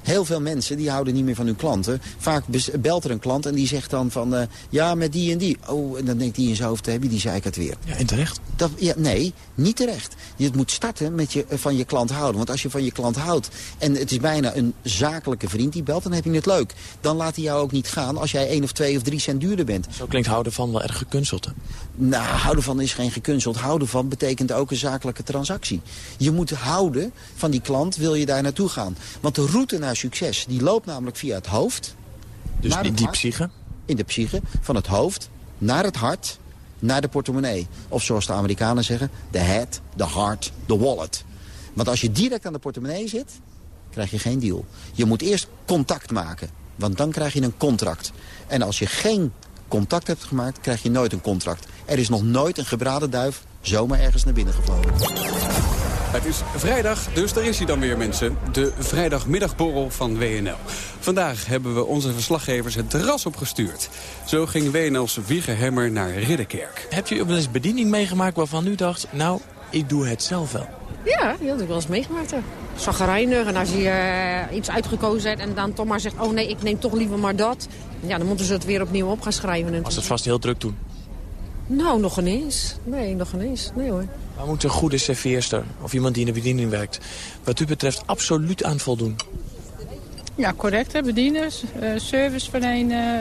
Speaker 35: Heel veel mensen die houden niet meer van hun klanten. Vaak belt er een klant en die zegt dan van... Uh, ja, met die en die. Oh, en dan denkt hij in zijn hoofd, heb je die zeikert weer.
Speaker 34: Ja, en terecht?
Speaker 35: Dat, ja, nee, niet terecht. Je moet starten met je, van je klant houden. Want als je van je klant houdt en het is bijna een zakelijke vriend die belt... dan heb je het leuk. Dan laat hij jou ook niet gaan als jij één of twee of drie cent duurder bent.
Speaker 34: Zo klinkt houden van wel erg gekunsteld, hè?
Speaker 35: Nou, houden van is geen gekunsteld. Houden van betekent ook een zakelijke transactie. Je moet houden van die klant, wil je daar naartoe gaan. Want de route naar succes, die loopt namelijk via het hoofd.
Speaker 34: Dus die, die psyche?
Speaker 35: In de psyche, van het hoofd naar het hart, naar de portemonnee. Of zoals de Amerikanen zeggen, the head, the heart, the wallet. Want als je direct aan de portemonnee zit, krijg je geen deal. Je moet eerst contact maken, want dan krijg je een contract. En als je geen contact hebt gemaakt, krijg je nooit een contract. Er is nog nooit een gebraden duif zomaar ergens naar binnen gevlogen.
Speaker 22: Het is vrijdag, dus daar is hij dan weer, mensen. De vrijdagmiddagborrel van WNL. Vandaag hebben we onze verslaggevers het terras opgestuurd. Zo ging WNL's Wiegehemmer naar Ridderkerk.
Speaker 34: Heb je wel eens bediening meegemaakt waarvan u dacht... nou, ik doe het zelf wel?
Speaker 36: Ja, die had ik wel eens meegemaakt. Zaggerijnig. En als je uh, iets uitgekozen hebt en dan toch maar zegt... oh nee, ik neem toch liever maar dat. Ja, dan moeten ze het weer opnieuw op gaan schrijven.
Speaker 34: Was het vast heel druk toen?
Speaker 36: Nou, nog ineens. Nee, nog ineens. Nee hoor.
Speaker 34: Waar moet een goede serveerster of iemand die in de bediening werkt... wat u betreft absoluut aan voldoen?
Speaker 30: Ja, correct, hè? bedieners, uh, service verlenen.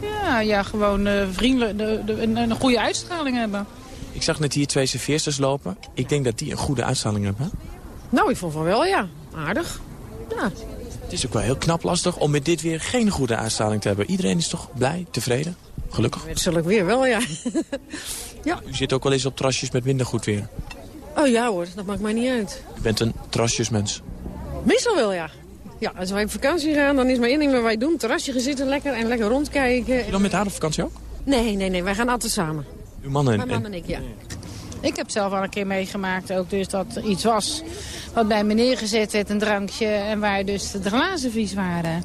Speaker 30: Uh, ja, ja, gewoon uh, vriendelijk, de, de, een, een goede uitstraling hebben.
Speaker 34: Ik zag net hier twee serveersters lopen. Ik denk dat die een goede uitstraling hebben.
Speaker 36: Nou, ik vond van wel, ja. Aardig. Ja.
Speaker 34: Het is ook wel heel knap lastig om met dit weer geen goede uitstraling te hebben. Iedereen is toch blij, tevreden, gelukkig?
Speaker 36: Dat zal ik weer wel, ja.
Speaker 34: ja. U zit ook wel eens op trasjes met minder goed weer.
Speaker 36: Oh ja hoor, dat maakt mij niet uit.
Speaker 34: U bent een trasjesmens.
Speaker 36: Meestal wel, ja. Ja, als wij op vakantie gaan, dan is mijn één ding wat wij doen. Terrasje zitten lekker en lekker rondkijken.
Speaker 34: Je dan met haar op vakantie ook?
Speaker 36: Nee, nee, nee. Wij gaan altijd samen.
Speaker 34: Uw man en,
Speaker 36: Mijn man en ik, ja.
Speaker 30: Ik heb zelf al een keer meegemaakt ook dus dat er iets was wat bij me neergezet werd, een drankje, en waar dus de glazen vies waren.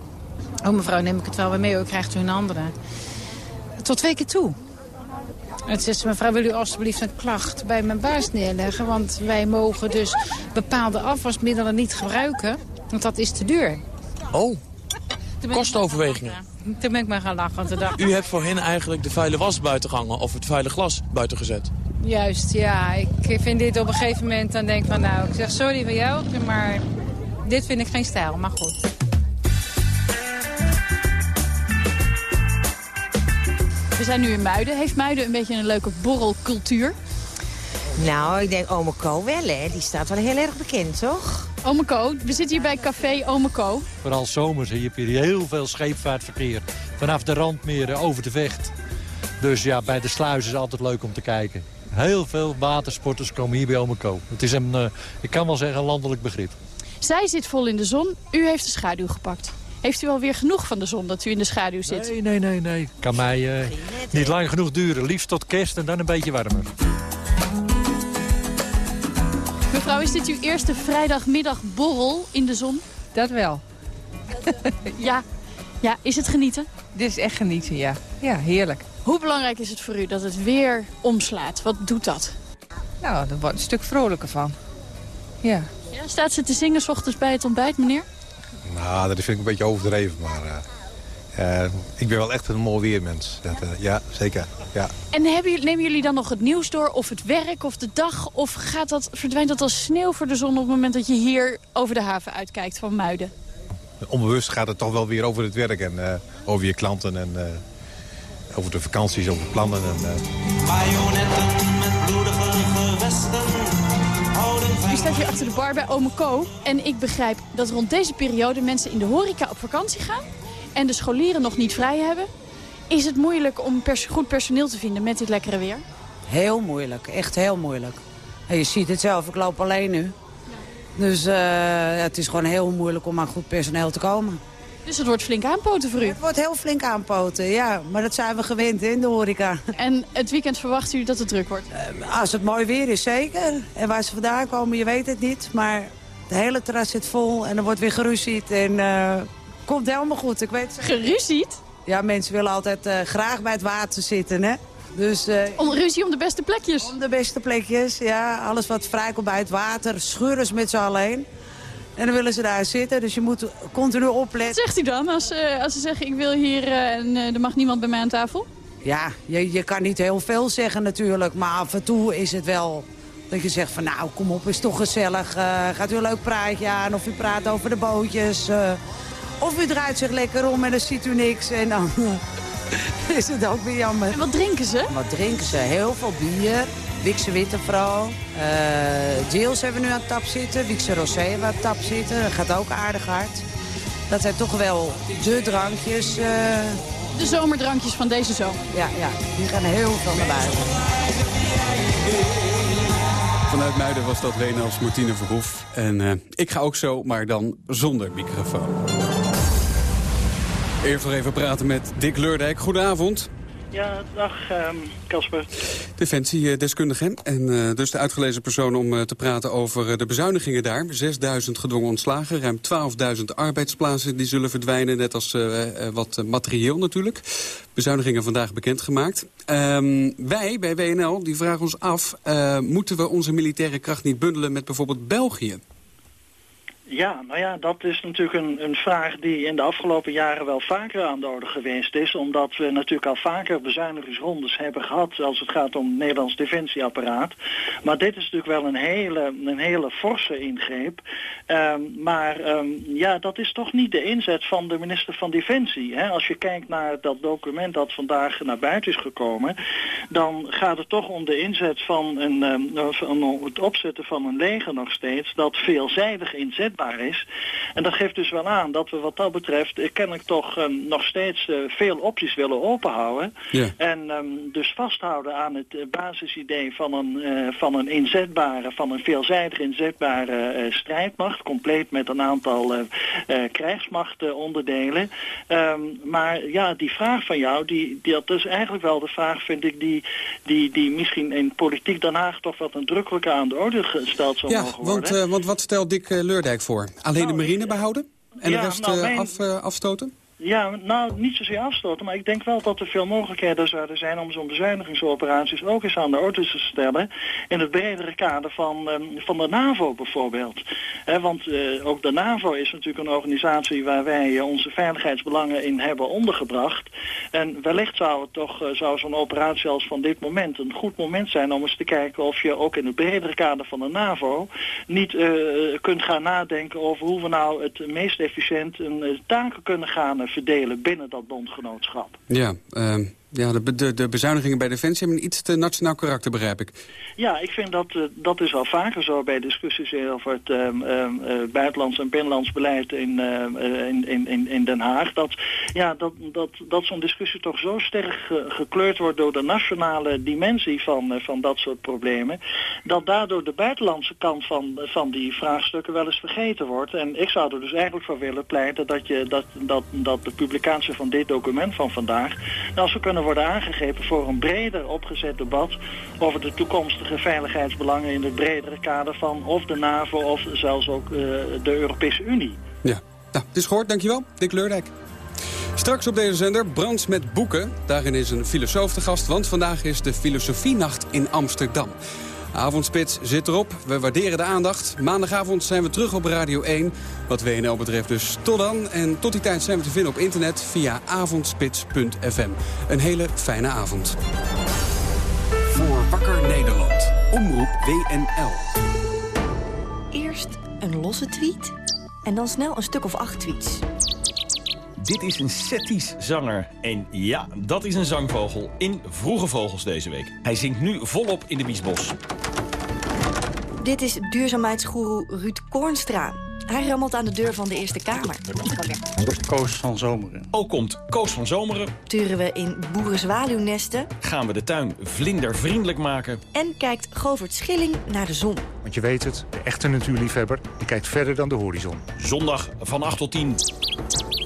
Speaker 30: Oh mevrouw, neem ik het wel weer mee, ook krijgt u een andere. Tot twee keer toe. En toen zei ze, mevrouw, wil u alstublieft een klacht bij mijn baas neerleggen? Want wij mogen dus bepaalde afwasmiddelen niet gebruiken, want dat is te duur.
Speaker 34: Oh, kostoverwegingen.
Speaker 30: Toen ben ik maar gaan lachen. Want toen dacht...
Speaker 34: U hebt voor hen eigenlijk de vuile was buiten gehangen of het vuile glas buiten gezet.
Speaker 30: Juist, ja. Ik vind dit op een gegeven moment, dan denk ik van nou, ik zeg sorry van jou, maar dit vind ik geen stijl, maar goed. We zijn nu in Muiden. Heeft Muiden een beetje een leuke borrelcultuur?
Speaker 37: Nou, ik denk Ome Co wel, hè. Die staat wel heel erg bekend, toch?
Speaker 30: Ome Co, we zitten hier bij Café Ome Co.
Speaker 38: Vooral zomers, je hebt hier heel veel scheepvaartverkeer. Vanaf de randmeren over de vecht. Dus ja, bij de sluis is altijd leuk om te kijken. Heel veel watersporters komen hier bij Ome Co. Het is een, uh, ik kan wel zeggen, een landelijk begrip.
Speaker 30: Zij zit vol in de zon, u heeft de schaduw gepakt. Heeft u alweer genoeg van de zon dat u in de schaduw zit?
Speaker 38: Nee, nee, nee. nee. Kan mij uh, niet lang genoeg duren. Liefst tot kerst en dan een beetje warmer.
Speaker 30: Mevrouw, is dit uw eerste vrijdagmiddagborrel in de zon?
Speaker 39: Dat wel.
Speaker 30: ja. ja, is het genieten?
Speaker 39: Dit is echt genieten, ja. Ja, heerlijk.
Speaker 30: Hoe belangrijk is het voor u dat het weer omslaat? Wat doet dat?
Speaker 39: Nou, er wordt een stuk vrolijker van. Ja.
Speaker 30: ja staat ze te zingen s ochtends bij het ontbijt, meneer?
Speaker 40: Nou, dat vind ik een beetje overdreven, maar... Uh, uh, ik ben wel echt een mooi weermens. Dat, uh, ja, zeker. Ja.
Speaker 30: En hebben, nemen jullie dan nog het nieuws door? Of het werk, of de dag? Of gaat dat, verdwijnt dat als sneeuw voor de zon op het moment dat je hier over de haven uitkijkt van Muiden?
Speaker 40: Onbewust gaat het toch wel weer over het werk en over je klanten en over de vakanties, over plannen. En,
Speaker 30: U staat hier achter de bar bij Ome Co. En ik begrijp dat rond deze periode mensen in de horeca op vakantie gaan... en de scholieren nog niet vrij hebben. Is het moeilijk om pers goed personeel te vinden met dit lekkere weer?
Speaker 37: Heel moeilijk, echt heel moeilijk. En je ziet het zelf, ik loop alleen nu. Dus uh, het is gewoon heel moeilijk om aan goed personeel te komen.
Speaker 30: Dus het wordt flink aanpoten voor u?
Speaker 37: Het wordt heel flink aanpoten, ja. Maar dat zijn we gewend in de horeca.
Speaker 30: En het weekend verwacht u dat het druk wordt?
Speaker 37: Uh, als het mooi weer is, zeker. En waar ze vandaan komen, je weet het niet. Maar de hele terras zit vol en er wordt weer geruzied. En uh, komt helemaal goed, ik weet het.
Speaker 30: Geruzied?
Speaker 37: Ja, mensen willen altijd uh, graag bij het water zitten, hè. Dus, uh,
Speaker 30: om ruzie om de beste plekjes?
Speaker 37: Om de beste plekjes, ja. Alles wat vrijkomt bij het water, schuren ze met z'n allen heen. En dan willen ze daar zitten, dus je moet continu opletten.
Speaker 30: Wat zegt u dan als, uh, als ze zeggen ik wil hier uh, en uh, er mag niemand bij mij aan tafel?
Speaker 37: Ja, je, je kan niet heel veel zeggen natuurlijk, maar af en toe is het wel dat je zegt van nou kom op, is toch gezellig. gaat u een leuk praatje aan of u praat over de bootjes. of u draait zich lekker om en dan ziet u niks en dan is het ook weer jammer.
Speaker 30: En wat drinken ze?
Speaker 37: Wat drinken ze? Heel veel bier. Wikse Witte Vrouw. Uh, Jills hebben we nu aan tap zitten. Wikse Rosé hebben we aan tap zitten. Dat gaat ook aardig hard. Dat zijn toch wel de drankjes uh,
Speaker 30: De zomerdrankjes van deze zomer.
Speaker 37: Ja, ja, die gaan heel veel naar buiten.
Speaker 22: Vanuit Muiden was dat Wenels Martine Verhoef. En uh, ik ga ook zo, maar dan zonder microfoon. Eerst nog even praten met Dick Leurdijk. Goedenavond.
Speaker 39: Ja, dag Casper. Um,
Speaker 22: Defensiedeskundige en uh, dus de uitgelezen persoon om uh, te praten over uh, de bezuinigingen daar. 6.000 gedwongen ontslagen, ruim 12.000 arbeidsplaatsen die zullen verdwijnen. Net als wat materieel natuurlijk. Bezuinigingen vandaag bekendgemaakt. Um, wij bij WNL die vragen ons af, moeten we onze militaire kracht niet bundelen met bijvoorbeeld België?
Speaker 39: Ja, nou ja, dat is natuurlijk een, een vraag die in de afgelopen jaren wel vaker aan de orde geweest is. Omdat we natuurlijk al vaker bezuinigingsrondes hebben gehad als het gaat om het Nederlands defensieapparaat. Maar dit is natuurlijk wel een hele, een hele forse ingreep. Um, maar um, ja, dat is toch niet de inzet van de minister van Defensie. Hè? Als je kijkt naar dat document dat vandaag naar buiten is gekomen, dan gaat het toch om de inzet van, een, van het opzetten van een leger nog steeds dat veelzijdig is. En dat geeft dus wel aan dat we wat dat betreft uh, kennelijk toch um, nog steeds uh, veel opties willen openhouden.
Speaker 22: Ja.
Speaker 39: En um, dus vasthouden aan het uh, basisidee van een, van een inzetbare, van een veelzijdig inzetbare strijdmacht. Compleet met een aantal krijgsmachtonderdelen. Um, maar ja, die vraag van jou, die, die, dat is eigenlijk wel de vraag, vind ik, die, die, die misschien in politiek Den Haag toch wat nadrukkelijker aan de orde gesteld zou
Speaker 22: ja,
Speaker 39: mogen
Speaker 22: want,
Speaker 39: worden.
Speaker 22: want wat stelt Dick Leurdijk voor? Alleen de marine behouden? En
Speaker 39: ja,
Speaker 22: de rest
Speaker 39: nou, mijn-
Speaker 22: af, uh, afstoten?
Speaker 39: Ja, nou, niet zozeer afstoten, maar ik denk wel dat er veel mogelijkheden zouden zijn om zo'n bezuinigingsoperaties ook eens aan de orde te stellen in het bredere kader van, um, van de NAVO bijvoorbeeld. Want uh, ook de NAVO is natuurlijk een organisatie waar wij uh, onze veiligheidsbelangen in hebben ondergebracht. En wellicht zou het toch, uh, zou zo'n operatie als van dit moment een goed moment zijn om eens te kijken of je ook in het bredere kader van de NAVO niet kunt gaan nadenken over hoe we nou het meest efficiënt een, taken kunnen gaan verdelen binnen dat bondgenootschap.
Speaker 22: Ja, uh, ja de, de, de bezuinigingen bij Defensie hebben een iets te nationaal karakter, begrijp ik.
Speaker 39: Ja, ik vind dat uh, dat is al vaker zo bij discussies over het um, buitenlands en binnenlands beleid in, in, in, in Den Haag. Dat, ja, dat, dat, dat zo'n discussie toch zo sterk ge gekleurd wordt door de nationale dimensie van, van dat soort problemen. Dat daardoor de buitenlandse kant van, van die vraagstukken wel eens vergeten wordt. En ik zou er dus eigenlijk voor willen pleiten dat, je, dat, dat, dat de publicatie van dit document van vandaag... nou zou kunnen worden aangegrepen voor een breder opgezet debat over de toekomstige veiligheidsbelangen in het bredere kader van of de NAVO of zelfs ook uh, de Europese Unie.
Speaker 22: Ja, nou, het is gehoord, dankjewel. Dick Leurdijk. Straks op deze zender Brands met boeken. Daarin is een filosoof te gast, want vandaag is de Filosofienacht in Amsterdam. Avondspits zit erop. We waarderen de aandacht. Maandagavond zijn we terug op Radio 1. Wat WNL betreft dus tot dan. En tot die tijd zijn we te vinden op internet via avondspits.fm. Een hele fijne avond.
Speaker 41: Voor Wakker Nederland. Omroep WNL.
Speaker 42: Eerst een losse tweet en dan snel een stuk of acht tweets.
Speaker 43: Dit is een Setties zanger. En ja, dat is een zangvogel in Vroege Vogels deze week. Hij zingt nu volop in de Biesbos.
Speaker 42: Dit is duurzaamheidsgoeroe Ruud Koornstra. Hij rammelt aan de deur van de Eerste Kamer.
Speaker 43: Koos van Zomeren. Ook komt Koos van Zomeren.
Speaker 42: Turen we in boerenzwaluwnesten.
Speaker 43: Gaan we de tuin vlindervriendelijk maken.
Speaker 42: En kijkt Govert Schilling naar de zon.
Speaker 40: Want je weet het, de echte natuurliefhebber die kijkt verder dan de horizon.
Speaker 43: Zondag van 8 tot 10.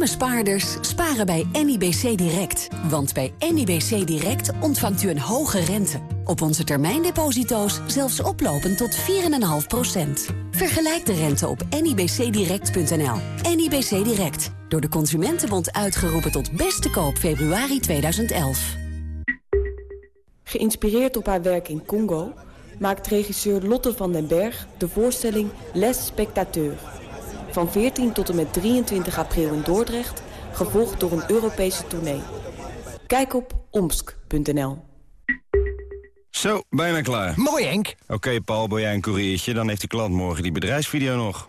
Speaker 26: Slimme spaarders sparen bij NIBC Direct. Want bij NIBC Direct ontvangt u een hoge rente. Op onze termijndeposito's zelfs oplopend tot 4,5%. Vergelijk de rente op nibcdirect.nl. NIBC Direct. Door de Consumentenbond uitgeroepen tot beste koop februari 2011.
Speaker 44: Geïnspireerd op haar werk in Congo... maakt regisseur Lotte van den Berg de voorstelling Les Spectateurs... Van 14 tot en met 23 april in Dordrecht, gevolgd door een Europese tournee. Kijk op omsk.nl.
Speaker 45: Zo, bijna klaar.
Speaker 5: Mooi, Henk.
Speaker 45: Oké, Paul, ben jij een koeriertje? Dan heeft de klant morgen die bedrijfsvideo nog.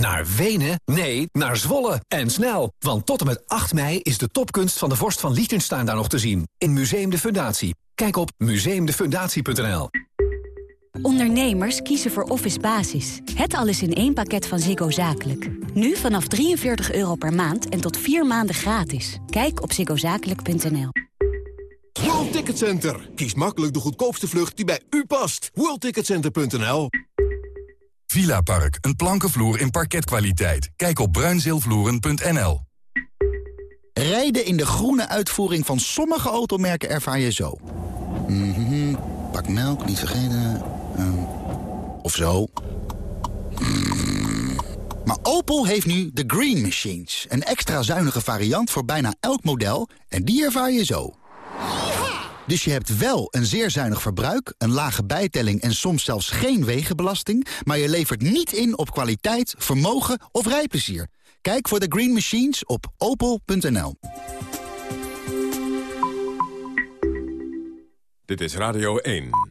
Speaker 46: Naar Wenen? Nee, naar Zwolle. En snel, want tot en met 8 mei is de topkunst van de vorst van Liechtenstein daar nog te zien. In Museum de Fundatie. Kijk op museumdefundatie.nl.
Speaker 42: Ondernemers kiezen voor Office Basis. Het alles in één pakket van Ziggo Zakelijk. Nu vanaf 43 euro per maand en tot 4 maanden gratis. Kijk op ziggozakelijk.nl.
Speaker 47: World Ticket Center. Kies makkelijk de goedkoopste vlucht die bij u past. WorldTicketCenter.nl
Speaker 48: Villa Park, een plankenvloer in parketkwaliteit. Kijk op bruinzeelvloeren.nl.
Speaker 49: Rijden in de groene uitvoering van sommige automerken ervaar je zo. Mhm, pak melk, niet vergeten. Ehm, of zo. Mm. Maar Opel heeft nu de Green Machines. Een extra zuinige variant voor bijna elk model. En die ervaar je zo. Dus je hebt wel een zeer zuinig verbruik, een lage bijtelling... en soms zelfs geen wegenbelasting... maar je levert niet in op kwaliteit, vermogen of rijplezier. Kijk voor de Green Machines op opel.nl.
Speaker 1: Dit is Radio 1.